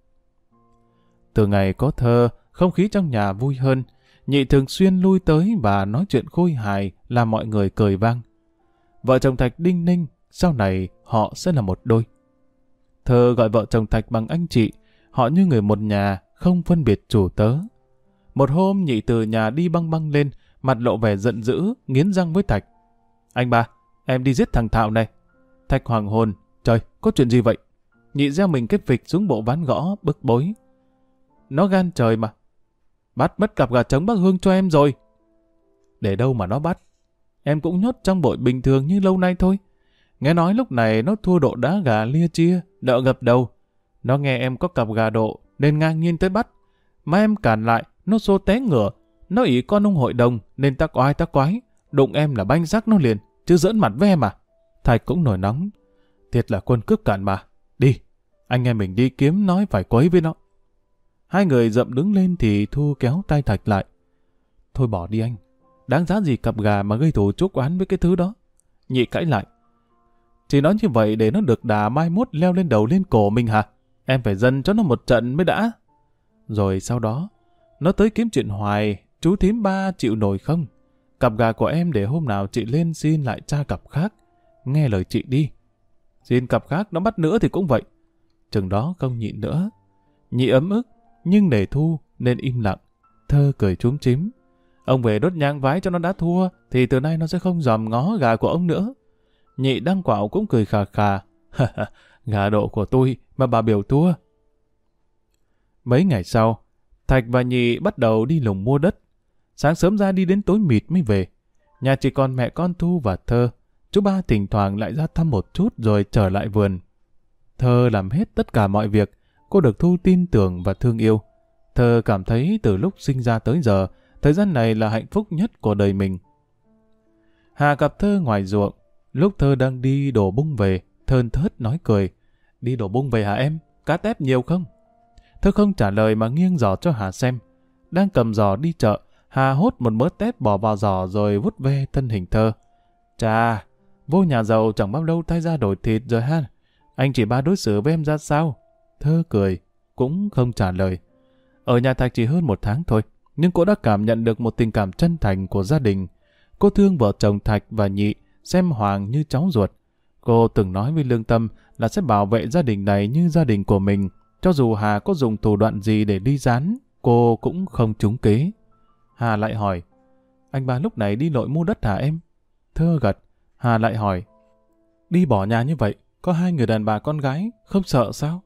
Từ ngày có Thơ, không khí trong nhà vui hơn. Nhị thường xuyên lui tới và nói chuyện khôi hài làm mọi người cười vang. Vợ chồng Thạch đinh ninh, sau này họ sẽ là một đôi. Thơ gọi vợ chồng Thạch bằng anh chị, họ như người một nhà, không phân biệt chủ tớ. Một hôm nhị từ nhà đi băng băng lên, mặt lộ vẻ giận dữ, nghiến răng với Thạch. Anh ba, em đi giết thằng Thạo này. Thạch hoàng hồn, trời, có chuyện gì vậy? Nhị gieo mình kết vịch xuống bộ ván gõ, bức bối. Nó gan trời mà. Bắt mất cặp gà trống bác Hương cho em rồi. Để đâu mà nó bắt? Em cũng nhốt trong bội bình thường như lâu nay thôi. Nghe nói lúc này nó thua độ đá gà lia chia, nợ gập đầu. Nó nghe em có cặp gà độ, nên ngang nhiên tới bắt. Mà em cản lại, nó xô té ngửa. Nó ý con ông hội đồng, nên tắc oai ta quái. Đụng em là banh rắc nó liền, chứ dẫn mặt với em à. Thạch cũng nổi nóng. Thiệt là quân cướp cạn mà. Đi, anh em mình đi kiếm nói phải quấy với nó. Hai người dậm đứng lên thì Thu kéo tay Thạch lại. Thôi bỏ đi anh. Đáng giá gì cặp gà mà gây thù chốt oán với cái thứ đó. Nhị cãi lại. Chỉ nói như vậy để nó được đà mai mốt leo lên đầu lên cổ mình hả? Em phải dần cho nó một trận mới đã. Rồi sau đó, nó tới kiếm chuyện hoài, chú thím ba chịu nổi không? Cặp gà của em để hôm nào chị lên xin lại cha cặp khác. Nghe lời chị đi. Xin cặp khác nó bắt nữa thì cũng vậy. Chừng đó không nhịn nữa. Nhị ấm ức, nhưng để thu nên im lặng. Thơ cười trúng chím. Ông về đốt nhang vái cho nó đã thua, thì từ nay nó sẽ không dòm ngó gà của ông nữa. Nhị đăng quạo cũng cười khà khà. gà độ của tôi mà bà biểu thua. Mấy ngày sau, Thạch và Nhị bắt đầu đi lùng mua đất. Sáng sớm ra đi đến tối mịt mới về. Nhà chỉ còn mẹ con Thu và Thơ. Chú ba thỉnh thoảng lại ra thăm một chút rồi trở lại vườn. Thơ làm hết tất cả mọi việc. Cô được Thu tin tưởng và thương yêu. Thơ cảm thấy từ lúc sinh ra tới giờ, thời gian này là hạnh phúc nhất của đời mình. Hà gặp Thơ ngoài ruộng. Lúc Thơ đang đi đổ bung về, thơn thớt nói cười. Đi đổ bung về hả em? Cá tép nhiều không? Thơ không trả lời mà nghiêng giỏ cho Hà xem. Đang cầm giỏ đi chợ, Hà hốt một mớ tép bỏ vào giỏ rồi vút ve thân hình Thơ. Chà, vô nhà giàu chẳng bao lâu thay ra đổi thịt rồi ha. Anh chỉ ba đối xử với em ra sao? Thơ cười, cũng không trả lời. Ở nhà Thạch chỉ hơn một tháng thôi, nhưng cô đã cảm nhận được một tình cảm chân thành của gia đình. Cô thương vợ chồng Thạch và Nhị, xem Hoàng như cháu ruột. Cô từng nói với lương tâm là sẽ bảo vệ gia đình này như gia đình của mình. Cho dù Hà có dùng thủ đoạn gì để đi rán, cô cũng không trúng kế. Hà lại hỏi, anh ba lúc này đi nội mua đất hả em? Thơ gật, Hà lại hỏi, đi bỏ nhà như vậy, có hai người đàn bà con gái, không sợ sao?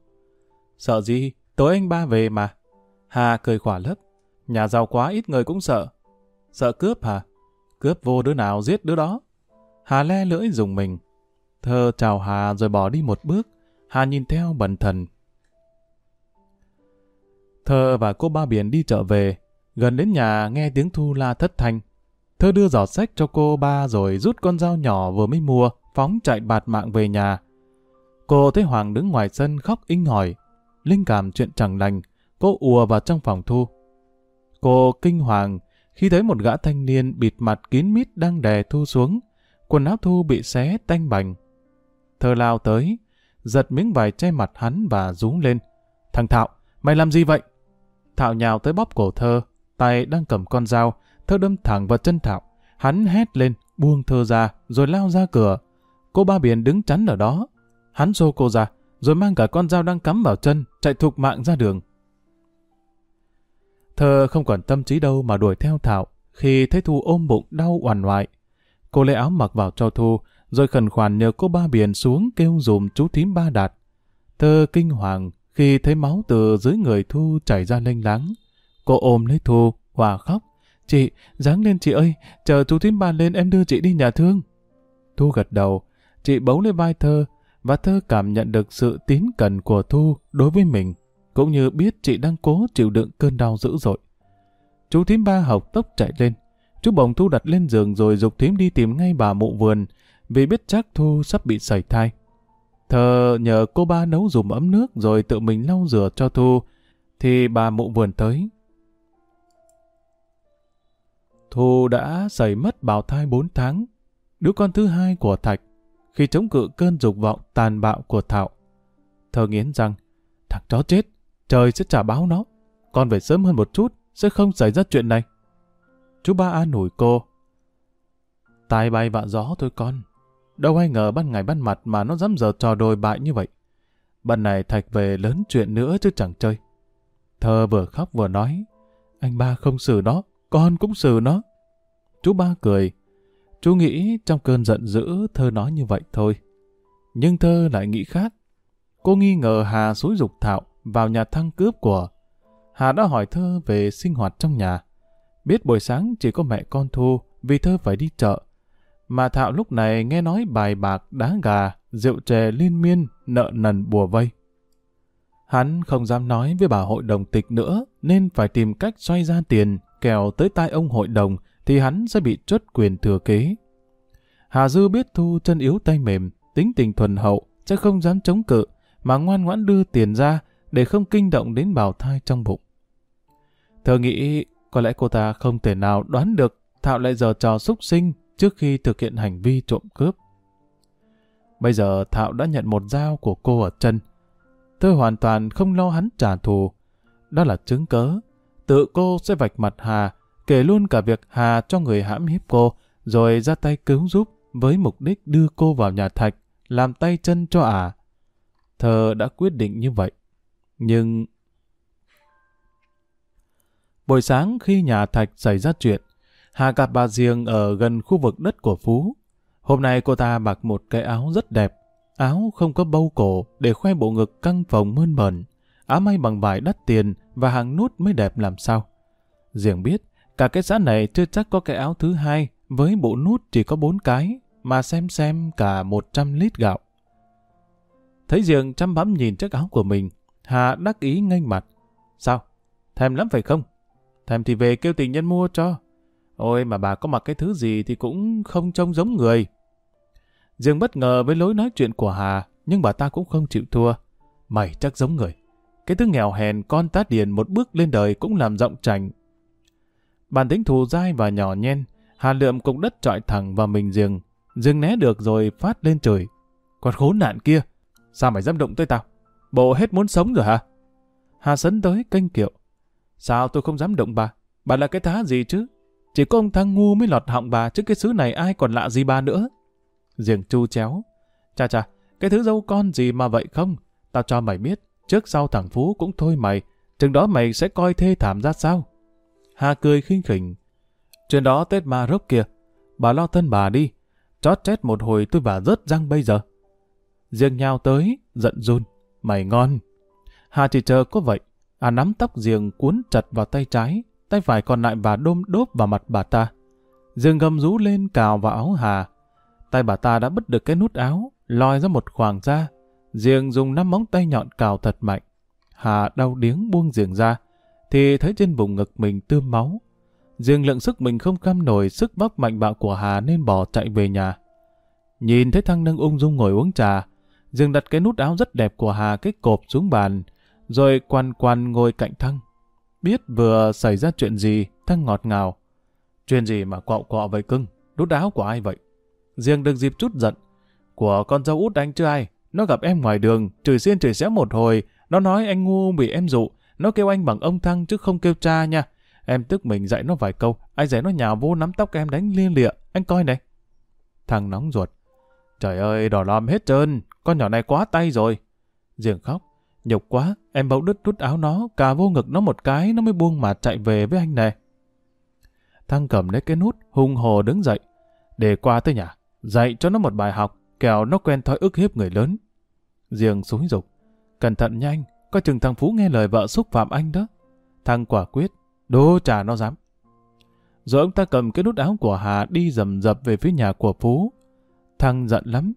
Sợ gì, tối anh ba về mà. Hà cười khỏa lấp, nhà giàu quá ít người cũng sợ. Sợ cướp hả? Cướp vô đứa nào giết đứa đó. Hà le lưỡi dùng mình. Thơ chào Hà rồi bỏ đi một bước. Hà nhìn theo bần thần. Thơ và cô ba biển đi chợ về. Gần đến nhà nghe tiếng thu la thất thanh. Thơ đưa giỏ sách cho cô ba rồi rút con dao nhỏ vừa mới mua, phóng chạy bạt mạng về nhà. Cô thấy Hoàng đứng ngoài sân khóc inh hỏi. Linh cảm chuyện chẳng lành, cô ùa vào trong phòng thu. Cô kinh hoàng khi thấy một gã thanh niên bịt mặt kín mít đang đè thu xuống. Quần áo thu bị xé tanh bành. Thơ lao tới, giật miếng vải che mặt hắn và rú lên. Thằng Thạo, mày làm gì vậy? Thạo nhào tới bóp cổ thơ, tay đang cầm con dao, thơ đâm thẳng vào chân Thảo. Hắn hét lên, buông thơ ra, rồi lao ra cửa. Cô ba biển đứng chắn ở đó. Hắn xô cô ra, rồi mang cả con dao đang cắm vào chân, chạy thục mạng ra đường. Thơ không còn tâm trí đâu mà đuổi theo Thảo, khi thấy Thu ôm bụng đau oằn hoại. Cô lấy áo mặc vào cho Thu, rồi khẩn khoản nhờ cô ba biển xuống kêu dùm chú thím ba đạt. Thơ kinh hoàng khi thấy máu từ dưới người Thu chảy ra lênh láng. Cô ôm lấy Thu, hòa khóc. Chị, dáng lên chị ơi, chờ chú thím ba lên em đưa chị đi nhà thương. Thu gật đầu, chị bấu lấy vai Thơ, và Thơ cảm nhận được sự tín cẩn của Thu đối với mình, cũng như biết chị đang cố chịu đựng cơn đau dữ dội. Chú thím ba học tốc chạy lên, chú bồng Thu đặt lên giường rồi dục thím đi tìm ngay bà mụ vườn, vì biết chắc Thu sắp bị sảy thai. Thơ nhờ cô ba nấu dùm ấm nước rồi tự mình lau rửa cho Thu, thì bà mụ vườn tới. Thu đã xảy mất bào thai 4 tháng, đứa con thứ hai của Thạch, khi chống cự cơn dục vọng tàn bạo của Thảo. Thơ nghiến rằng, thằng chó chết, trời sẽ trả báo nó, con về sớm hơn một chút, sẽ không xảy ra chuyện này. Chú ba an ủi cô. Tai bay vạ gió thôi con, đâu ai ngờ ban ngày ban mặt mà nó dám giờ trò đồi bại như vậy. Bạn này Thạch về lớn chuyện nữa chứ chẳng chơi. Thơ vừa khóc vừa nói, anh ba không xử nó, con cũng xử nó. Chú ba cười, Chú nghĩ trong cơn giận dữ thơ nói như vậy thôi. Nhưng thơ lại nghĩ khác. Cô nghi ngờ Hà xúi dục Thạo vào nhà thăng cướp của. Hà đã hỏi thơ về sinh hoạt trong nhà. Biết buổi sáng chỉ có mẹ con Thu vì thơ phải đi chợ. Mà Thạo lúc này nghe nói bài bạc, đá gà, rượu chè liên miên, nợ nần bùa vây. Hắn không dám nói với bà hội đồng tịch nữa nên phải tìm cách xoay ra tiền kèo tới tai ông hội đồng thì hắn sẽ bị truất quyền thừa kế. Hà Dư biết Thu chân yếu tay mềm, tính tình thuần hậu, sẽ không dám chống cự, mà ngoan ngoãn đưa tiền ra để không kinh động đến bào thai trong bụng. Thơ nghĩ có lẽ cô ta không thể nào đoán được thảo lại giờ trò xúc sinh trước khi thực hiện hành vi trộm cướp. Bây giờ thảo đã nhận một dao của cô ở chân. Thơ hoàn toàn không lo hắn trả thù. Đó là chứng cớ. Tự cô sẽ vạch mặt Hà kể luôn cả việc Hà cho người hãm hiếp cô, rồi ra tay cứu giúp với mục đích đưa cô vào nhà Thạch, làm tay chân cho ả. À. Thờ đã quyết định như vậy. Nhưng... Buổi sáng khi nhà Thạch xảy ra chuyện, Hà gặp bà Diềng ở gần khu vực đất của Phú. Hôm nay cô ta mặc một cái áo rất đẹp, áo không có bâu cổ để khoe bộ ngực căng phòng mơn mởn, áo may bằng vải đắt tiền và hàng nút mới đẹp làm sao. Diềng biết, Cả cái xã này chưa chắc có cái áo thứ hai, với bộ nút chỉ có bốn cái, mà xem xem cả 100 lít gạo. Thấy Diệng chăm bắm nhìn chiếc áo của mình, Hà đắc ý nghênh mặt. Sao? Thèm lắm phải không? Thèm thì về kêu tình nhân mua cho. Ôi mà bà có mặc cái thứ gì thì cũng không trông giống người. Diệng bất ngờ với lối nói chuyện của Hà, nhưng bà ta cũng không chịu thua. Mày chắc giống người. Cái thứ nghèo hèn con tát điền một bước lên đời cũng làm rộng trành, Bản tính thù dai và nhỏ nhen, Hà Lượm cục đất trọi thẳng vào mình giường. Dừng né được rồi phát lên trời. Còn khốn nạn kia, sao mày dám động tới tao? Bộ hết muốn sống rồi hả? Hà sấn tới kênh kiệu. Sao tôi không dám động bà? Bà là cái thá gì chứ? Chỉ có ông thằng ngu mới lọt họng bà, chứ cái xứ này ai còn lạ gì bà nữa. Giường chu chéo. Chà chà, cái thứ dâu con gì mà vậy không? Tao cho mày biết, trước sau thằng Phú cũng thôi mày, chừng đó mày sẽ coi thê thảm ra sao? Hà cười khinh khỉnh. Chuyện đó Tết ma rốc kìa. Bà lo thân bà đi. Chót chết một hồi tôi bà rớt răng bây giờ. Riêng nhau tới, giận run. Mày ngon. Hà chỉ chờ có vậy. À nắm tóc riêng cuốn chặt vào tay trái, tay phải còn lại và đôm đốp vào mặt bà ta. Riêng gầm rú lên cào vào áo Hà. Tay bà ta đã bứt được cái nút áo, lòi ra một khoảng ra. Diệng dùng năm móng tay nhọn cào thật mạnh. Hà đau điếng buông Diệng ra thì thấy trên vùng ngực mình tươm máu. Diệng lượng sức mình không cam nổi sức bóc mạnh bạo của Hà nên bỏ chạy về nhà. Nhìn thấy thăng nâng ung dung ngồi uống trà, Diệng đặt cái nút áo rất đẹp của Hà cái cộp xuống bàn, rồi quan quan ngồi cạnh Thăng. Biết vừa xảy ra chuyện gì, Thăng ngọt ngào. Chuyện gì mà quạo quọ vậy cưng, nút áo của ai vậy? Dương được dịp chút giận. Của con dâu út đánh chưa ai, nó gặp em ngoài đường, chửi xiên chửi xéo một hồi. Nó nói anh ngu bị em dụ. Nó kêu anh bằng ông Thăng chứ không kêu cha nha. Em tức mình dạy nó vài câu. Anh dạy nó nhào vô nắm tóc em đánh liên lịa. Anh coi này. Thằng nóng ruột. Trời ơi, đỏ lòm hết trơn. Con nhỏ này quá tay rồi. Diệng khóc. Nhục quá, em bỗng đứt rút áo nó, cà vô ngực nó một cái, nó mới buông mà chạy về với anh này. Thăng cầm lấy cái nút, hung hồ đứng dậy. Để qua tới nhà, dạy cho nó một bài học, kẻo nó quen thói ức hiếp người lớn. Riêng xúi dục cẩn thận nhanh, coi chừng thằng Phú nghe lời vợ xúc phạm anh đó. Thằng quả quyết, đố trả nó dám. Rồi ông ta cầm cái nút áo của Hà đi dầm dập về phía nhà của Phú. thằng giận lắm.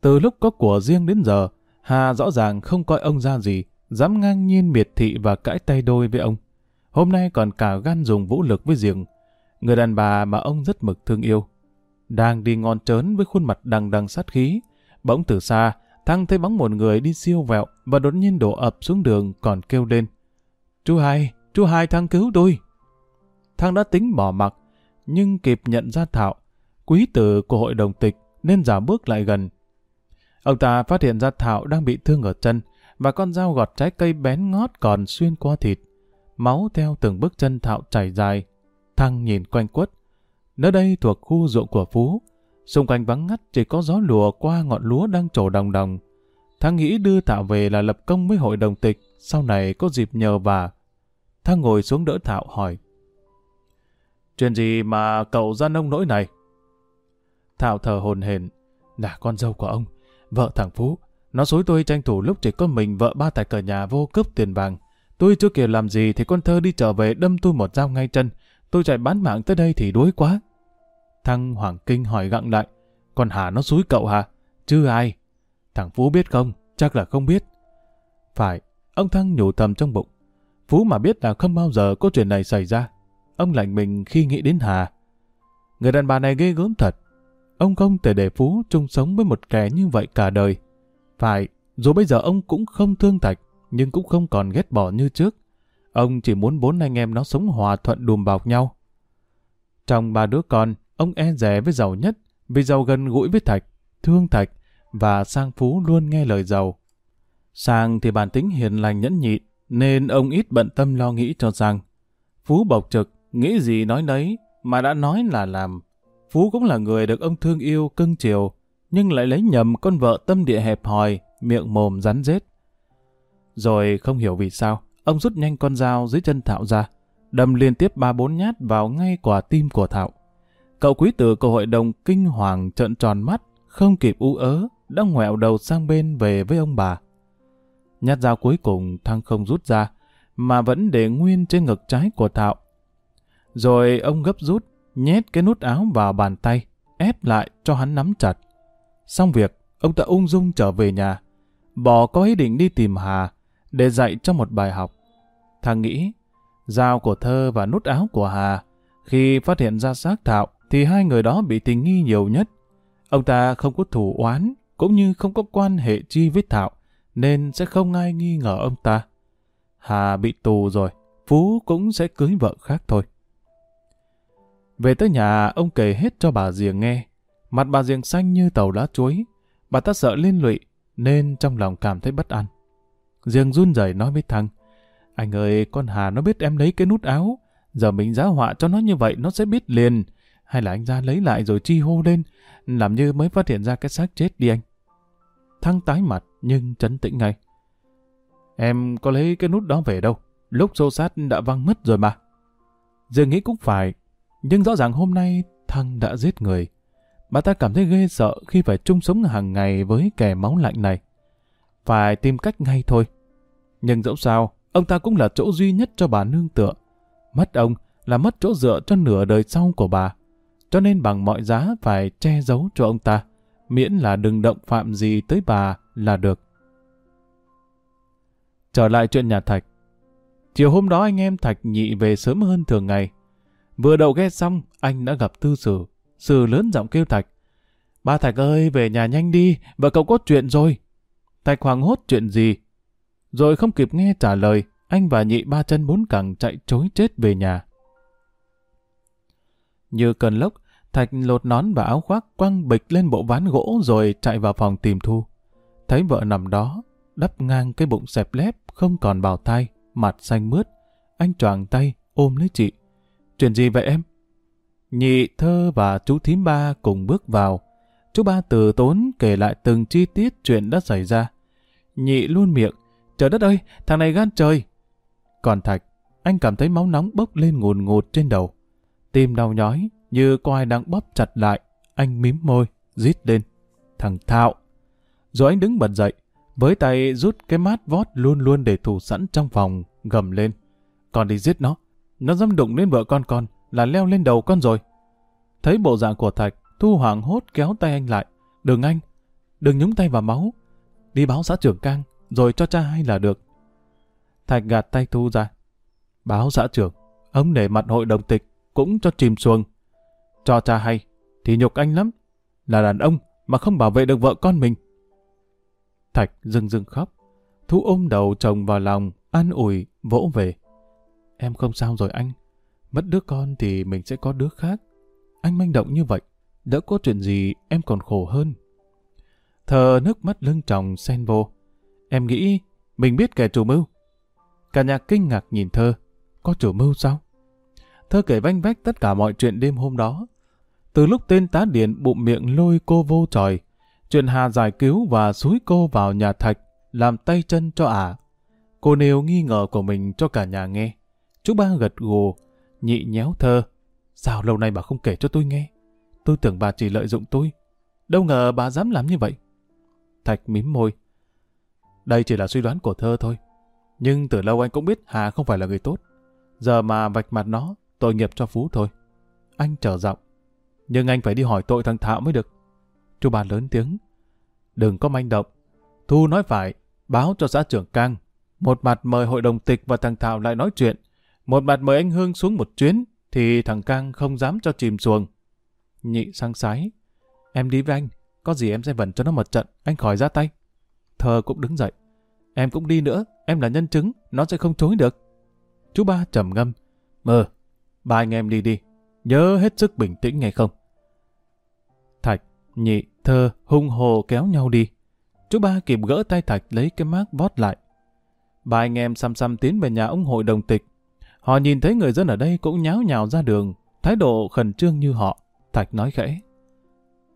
Từ lúc có của riêng đến giờ, Hà rõ ràng không coi ông ra gì, dám ngang nhiên miệt thị và cãi tay đôi với ông. Hôm nay còn cả gan dùng vũ lực với giềng. Người đàn bà mà ông rất mực thương yêu. Đang đi ngon trớn với khuôn mặt đằng đằng sát khí. Bỗng từ xa, Thăng thấy bóng một người đi siêu vẹo và đột nhiên đổ ập xuống đường còn kêu lên. Chú hai, chú hai Thăng cứu tôi. Thăng đã tính bỏ mặc, nhưng kịp nhận ra Thảo, quý tử của hội đồng tịch nên giả bước lại gần. Ông ta phát hiện ra Thảo đang bị thương ở chân và con dao gọt trái cây bén ngót còn xuyên qua thịt. Máu theo từng bước chân Thảo chảy dài. Thăng nhìn quanh quất. Nơi đây thuộc khu ruộng của Phú. Xung quanh vắng ngắt chỉ có gió lùa qua ngọn lúa đang trổ đồng đồng. thang nghĩ đưa Thảo về là lập công với hội đồng tịch, sau này có dịp nhờ bà. thang ngồi xuống đỡ Thảo hỏi. Chuyện gì mà cậu ra nông nỗi này? Thảo thở hồn hển. Là con dâu của ông, Vợ thằng Phú, nó xối tôi tranh thủ lúc chỉ có mình vợ ba tại cờ nhà vô cướp tiền vàng. Tôi chưa kịp làm gì thì con thơ đi trở về đâm tôi một dao ngay chân. Tôi chạy bán mạng tới đây thì đuối quá. Thăng Hoàng Kinh hỏi gặng lại. Còn Hà nó xúi cậu hả? Chứ ai? Thằng Phú biết không? Chắc là không biết. Phải, ông Thăng nhủ thầm trong bụng. Phú mà biết là không bao giờ có chuyện này xảy ra. Ông lạnh mình khi nghĩ đến Hà. Người đàn bà này ghê gớm thật. Ông không thể để Phú chung sống với một kẻ như vậy cả đời. Phải, dù bây giờ ông cũng không thương Thạch, nhưng cũng không còn ghét bỏ như trước. Ông chỉ muốn bốn anh em nó sống hòa thuận đùm bọc nhau. Trong ba đứa con, ông e rẻ với giàu nhất, vì giàu gần gũi với Thạch, thương Thạch, và Sang Phú luôn nghe lời giàu. Sang thì bản tính hiền lành nhẫn nhịn, nên ông ít bận tâm lo nghĩ cho Sang. Phú bộc trực, nghĩ gì nói nấy, mà đã nói là làm. Phú cũng là người được ông thương yêu, cưng chiều, nhưng lại lấy nhầm con vợ tâm địa hẹp hòi, miệng mồm rắn rết. Rồi không hiểu vì sao, ông rút nhanh con dao dưới chân Thảo ra, đâm liên tiếp ba bốn nhát vào ngay quả tim của Thảo. Cậu quý tử của hội đồng kinh hoàng trợn tròn mắt, không kịp u ớ, đã ngoẹo đầu sang bên về với ông bà. Nhát dao cuối cùng thăng không rút ra, mà vẫn để nguyên trên ngực trái của thạo Rồi ông gấp rút, nhét cái nút áo vào bàn tay, ép lại cho hắn nắm chặt. Xong việc, ông ta ung dung trở về nhà, bỏ có ý định đi tìm Hà để dạy cho một bài học. Thằng nghĩ, dao của thơ và nút áo của Hà, khi phát hiện ra xác thạo thì hai người đó bị tình nghi nhiều nhất. Ông ta không có thủ oán, cũng như không có quan hệ chi với Thảo, nên sẽ không ai nghi ngờ ông ta. Hà bị tù rồi, Phú cũng sẽ cưới vợ khác thôi. Về tới nhà, ông kể hết cho bà Diềng nghe. Mặt bà Diềng xanh như tàu lá chuối. Bà ta sợ liên lụy, nên trong lòng cảm thấy bất an. Diềng run rẩy nói với thằng, anh ơi, con Hà nó biết em lấy cái nút áo. Giờ mình giá họa cho nó như vậy nó sẽ biết liền. Hay là anh ra lấy lại rồi chi hô lên, làm như mới phát hiện ra cái xác chết đi anh. Thăng tái mặt nhưng chấn tĩnh ngay. Em có lấy cái nút đó về đâu? Lúc xô sát đã văng mất rồi mà. Giờ nghĩ cũng phải, nhưng rõ ràng hôm nay Thăng đã giết người. Bà ta cảm thấy ghê sợ khi phải chung sống hàng ngày với kẻ máu lạnh này. Phải tìm cách ngay thôi. Nhưng dẫu sao, ông ta cũng là chỗ duy nhất cho bà nương tựa. Mất ông là mất chỗ dựa cho nửa đời sau của bà. Cho nên bằng mọi giá phải che giấu cho ông ta, miễn là đừng động phạm gì tới bà là được. Trở lại chuyện nhà Thạch. Chiều hôm đó anh em Thạch nhị về sớm hơn thường ngày. Vừa đậu ghe xong, anh đã gặp Tư Sử. Sử lớn giọng kêu Thạch. Ba Thạch ơi, về nhà nhanh đi, vợ cậu có chuyện rồi. Thạch hoàng hốt chuyện gì? Rồi không kịp nghe trả lời, anh và nhị ba chân bốn cẳng chạy chối chết về nhà. Như cơn lốc, Thạch lột nón và áo khoác quăng bịch lên bộ ván gỗ rồi chạy vào phòng tìm Thu. thấy vợ nằm đó, đắp ngang cái bụng xẹp lép, không còn bào thai, mặt xanh mướt. Anh choàng tay, ôm lấy chị. Chuyện gì vậy em? Nhị thơ và chú thím ba cùng bước vào. Chú ba từ tốn kể lại từng chi tiết chuyện đã xảy ra. Nhị luôn miệng, trời đất ơi, thằng này gan trời. Còn Thạch, anh cảm thấy máu nóng bốc lên ngùn ngụt trên đầu. Tim đau nhói, như có ai đang bóp chặt lại. Anh mím môi, rít lên. Thằng Thạo. Rồi anh đứng bật dậy, với tay rút cái mát vót luôn luôn để thủ sẵn trong phòng, gầm lên. Còn đi giết nó. Nó dám đụng lên vợ con con, là leo lên đầu con rồi. Thấy bộ dạng của Thạch, Thu hoảng hốt kéo tay anh lại. Đừng anh, đừng nhúng tay vào máu. Đi báo xã trưởng Cang, rồi cho cha hay là được. Thạch gạt tay Thu ra. Báo xã trưởng, ông để mặt hội đồng tịch, cũng cho chìm xuồng. Cho cha hay, thì nhục anh lắm. Là đàn ông mà không bảo vệ được vợ con mình. Thạch dưng dưng khóc. Thu ôm đầu chồng vào lòng, an ủi, vỗ về. Em không sao rồi anh. Mất đứa con thì mình sẽ có đứa khác. Anh manh động như vậy, đỡ có chuyện gì em còn khổ hơn. Thờ nước mắt lưng chồng sen vô. Em nghĩ mình biết kẻ chủ mưu. Cả nhà kinh ngạc nhìn thơ. Có chủ mưu sao? Thơ kể vanh vách tất cả mọi chuyện đêm hôm đó. Từ lúc tên tá điện bụng miệng lôi cô vô tròi, chuyện Hà giải cứu và xúi cô vào nhà thạch, làm tay chân cho ả. Cô nêu nghi ngờ của mình cho cả nhà nghe. Chú ba gật gù, nhị nhéo thơ. Sao lâu nay bà không kể cho tôi nghe? Tôi tưởng bà chỉ lợi dụng tôi. Đâu ngờ bà dám làm như vậy. Thạch mím môi. Đây chỉ là suy đoán của thơ thôi. Nhưng từ lâu anh cũng biết Hà không phải là người tốt. Giờ mà vạch mặt nó, tội nghiệp cho Phú thôi. Anh trở giọng. Nhưng anh phải đi hỏi tội thằng Thạo mới được. Chú bà lớn tiếng. Đừng có manh động. Thu nói phải, báo cho xã trưởng Cang. Một mặt mời hội đồng tịch và thằng Thạo lại nói chuyện. Một mặt mời anh Hương xuống một chuyến, thì thằng Cang không dám cho chìm xuồng. Nhị sang sái. Em đi với anh, có gì em sẽ vận cho nó một trận, anh khỏi ra tay. Thơ cũng đứng dậy. Em cũng đi nữa, em là nhân chứng, nó sẽ không chối được. Chú ba trầm ngâm. Mơ, ba anh em đi đi, nhớ hết sức bình tĩnh nghe không? Thạch, nhị, thơ, hung hồ kéo nhau đi. Chú ba kịp gỡ tay Thạch lấy cái mác vót lại. Ba anh em xăm xăm tiến về nhà ông hội đồng tịch. Họ nhìn thấy người dân ở đây cũng nháo nhào ra đường, thái độ khẩn trương như họ. Thạch nói khẽ.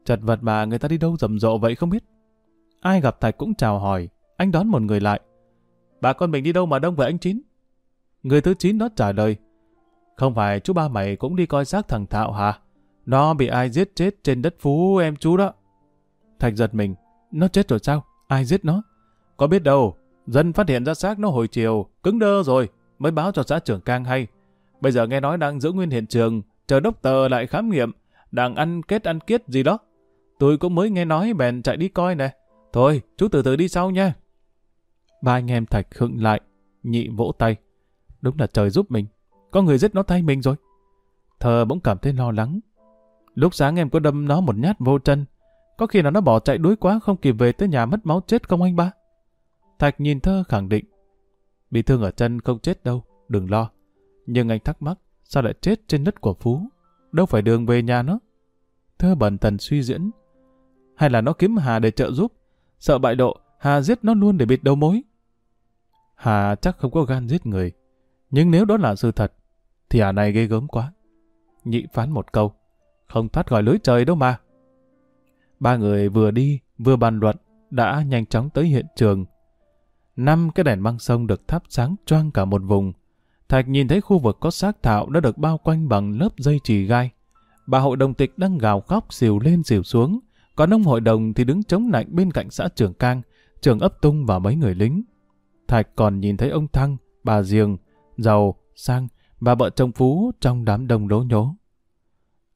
Chật vật mà người ta đi đâu rầm rộ vậy không biết. Ai gặp Thạch cũng chào hỏi, anh đón một người lại. Bà con mình đi đâu mà đông vậy anh Chín? Người thứ chín đó trả lời. Không phải chú ba mày cũng đi coi xác thằng Thạo hả? Nó bị ai giết chết trên đất phú em chú đó. Thạch giật mình. Nó chết rồi sao? Ai giết nó? Có biết đâu. Dân phát hiện ra xác nó hồi chiều, cứng đơ rồi, mới báo cho xã trưởng Cang hay. Bây giờ nghe nói đang giữ nguyên hiện trường, chờ đốc tờ lại khám nghiệm, đang ăn kết ăn kiết gì đó. Tôi cũng mới nghe nói bèn chạy đi coi nè. Thôi, chú từ từ đi sau nha. Ba anh em Thạch khựng lại, nhị vỗ tay. Đúng là trời giúp mình. Có người giết nó tay mình rồi. Thờ bỗng cảm thấy lo lắng. Lúc sáng em có đâm nó một nhát vô chân. Có khi nào nó bỏ chạy đuối quá không kịp về tới nhà mất máu chết không anh ba? Thạch nhìn thơ khẳng định. Bị thương ở chân không chết đâu, đừng lo. Nhưng anh thắc mắc, sao lại chết trên đất của Phú? Đâu phải đường về nhà nó? Thơ bần thần suy diễn. Hay là nó kiếm Hà để trợ giúp? Sợ bại độ, Hà giết nó luôn để bịt đầu mối. Hà chắc không có gan giết người. Nhưng nếu đó là sự thật, thì Hà này ghê gớm quá. Nhị phán một câu, không thoát khỏi lưới trời đâu mà. Ba người vừa đi, vừa bàn luận, đã nhanh chóng tới hiện trường. Năm cái đèn băng sông được thắp sáng choang cả một vùng. Thạch nhìn thấy khu vực có xác thạo đã được bao quanh bằng lớp dây trì gai. Bà hội đồng tịch đang gào khóc xìu lên xìu xuống, còn ông hội đồng thì đứng chống lạnh bên cạnh xã trưởng Cang, trưởng ấp tung và mấy người lính. Thạch còn nhìn thấy ông Thăng, bà Diềng, Giàu, Sang và vợ chồng Phú trong đám đông lố nhố.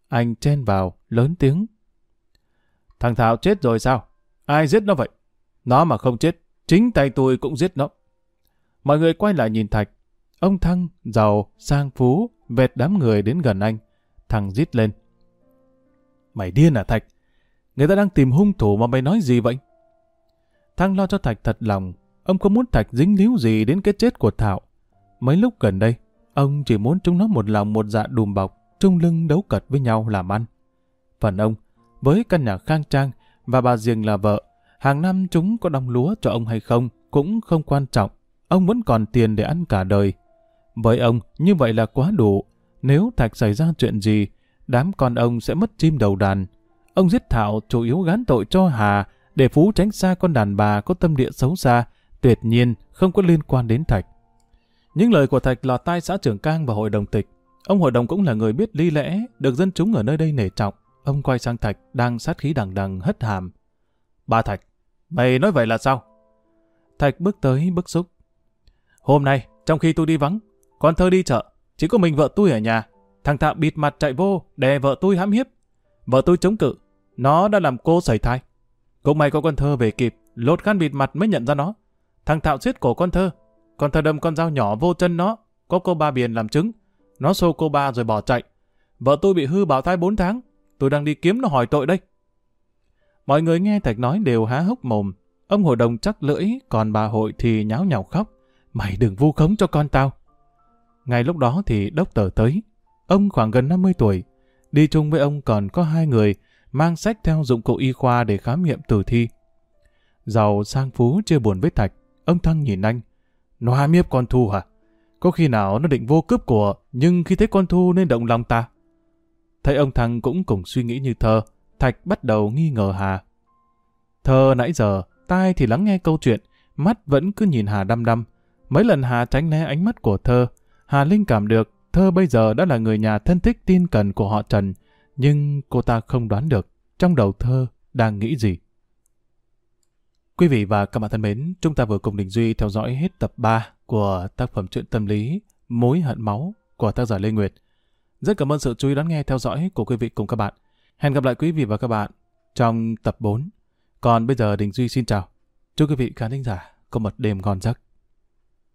Anh chen vào, lớn tiếng. Thằng Thảo chết rồi sao? Ai giết nó vậy? Nó mà không chết, chính tay tôi cũng giết nó. Mọi người quay lại nhìn Thạch. Ông Thăng, Giàu, Sang, Phú vẹt đám người đến gần anh. Thằng rít lên. Mày điên à Thạch? Người ta đang tìm hung thủ mà mày nói gì vậy? Thăng lo cho Thạch thật lòng. Ông không muốn Thạch dính líu gì đến cái chết của Thảo. Mấy lúc gần đây, ông chỉ muốn chúng nó một lòng một dạ đùm bọc, trung lưng đấu cật với nhau làm ăn. Phần ông, với căn nhà khang trang và bà Diềng là vợ, Hàng năm chúng có đong lúa cho ông hay không cũng không quan trọng. Ông vẫn còn tiền để ăn cả đời. Với ông, như vậy là quá đủ. Nếu Thạch xảy ra chuyện gì, đám con ông sẽ mất chim đầu đàn. Ông giết Thảo chủ yếu gán tội cho Hà để Phú tránh xa con đàn bà có tâm địa xấu xa, tuyệt nhiên không có liên quan đến Thạch. Những lời của Thạch lọt tai xã trưởng Cang và hội đồng tịch. Ông hội đồng cũng là người biết ly lẽ, được dân chúng ở nơi đây nể trọng. Ông quay sang Thạch, đang sát khí đằng đằng hất hàm. Ba Thạch, mày nói vậy là sao? Thạch bước tới bức xúc. Hôm nay, trong khi tôi đi vắng, con thơ đi chợ, chỉ có mình vợ tôi ở nhà. Thằng Thạ bịt mặt chạy vô, đè vợ tôi hãm hiếp. Vợ tôi chống cự, nó đã làm cô sẩy thai. Cũng may có con thơ về kịp, lột khăn bịt mặt mới nhận ra nó. Thằng Thạo xiết cổ con thơ, còn thờ đâm con dao nhỏ vô chân nó, có cô ba biển làm chứng. Nó xô cô ba rồi bỏ chạy. Vợ tôi bị hư bảo thai 4 tháng, tôi đang đi kiếm nó hỏi tội đây. Mọi người nghe Thạch nói đều há hốc mồm. Ông hội đồng chắc lưỡi, còn bà hội thì nháo nhào khóc. Mày đừng vu khống cho con tao. Ngay lúc đó thì đốc tờ tới. Ông khoảng gần 50 tuổi. Đi chung với ông còn có hai người, mang sách theo dụng cụ y khoa để khám nghiệm tử thi. Giàu sang phú chưa buồn với Thạch, ông Thăng nhìn anh. Nó ham hiếp con Thu hả? Có khi nào nó định vô cướp của, nhưng khi thấy con Thu nên động lòng ta? Thấy ông Thăng cũng cùng suy nghĩ như thơ, Thạch bắt đầu nghi ngờ Hà. Thơ nãy giờ, tai thì lắng nghe câu chuyện, mắt vẫn cứ nhìn Hà đăm đăm. Mấy lần Hà tránh né ánh mắt của thơ, Hà linh cảm được thơ bây giờ đã là người nhà thân thích tin cần của họ Trần, nhưng cô ta không đoán được trong đầu thơ đang nghĩ gì. Quý vị và các bạn thân mến, chúng ta vừa cùng Đình Duy theo dõi hết tập 3 của tác phẩm truyện tâm lý Mối hận máu của tác giả Lê Nguyệt. Rất cảm ơn sự chú ý đón nghe theo dõi của quý vị cùng các bạn. Hẹn gặp lại quý vị và các bạn trong tập 4. Còn bây giờ Đình Duy xin chào. Chúc quý vị khán thính giả có một đêm ngon giấc.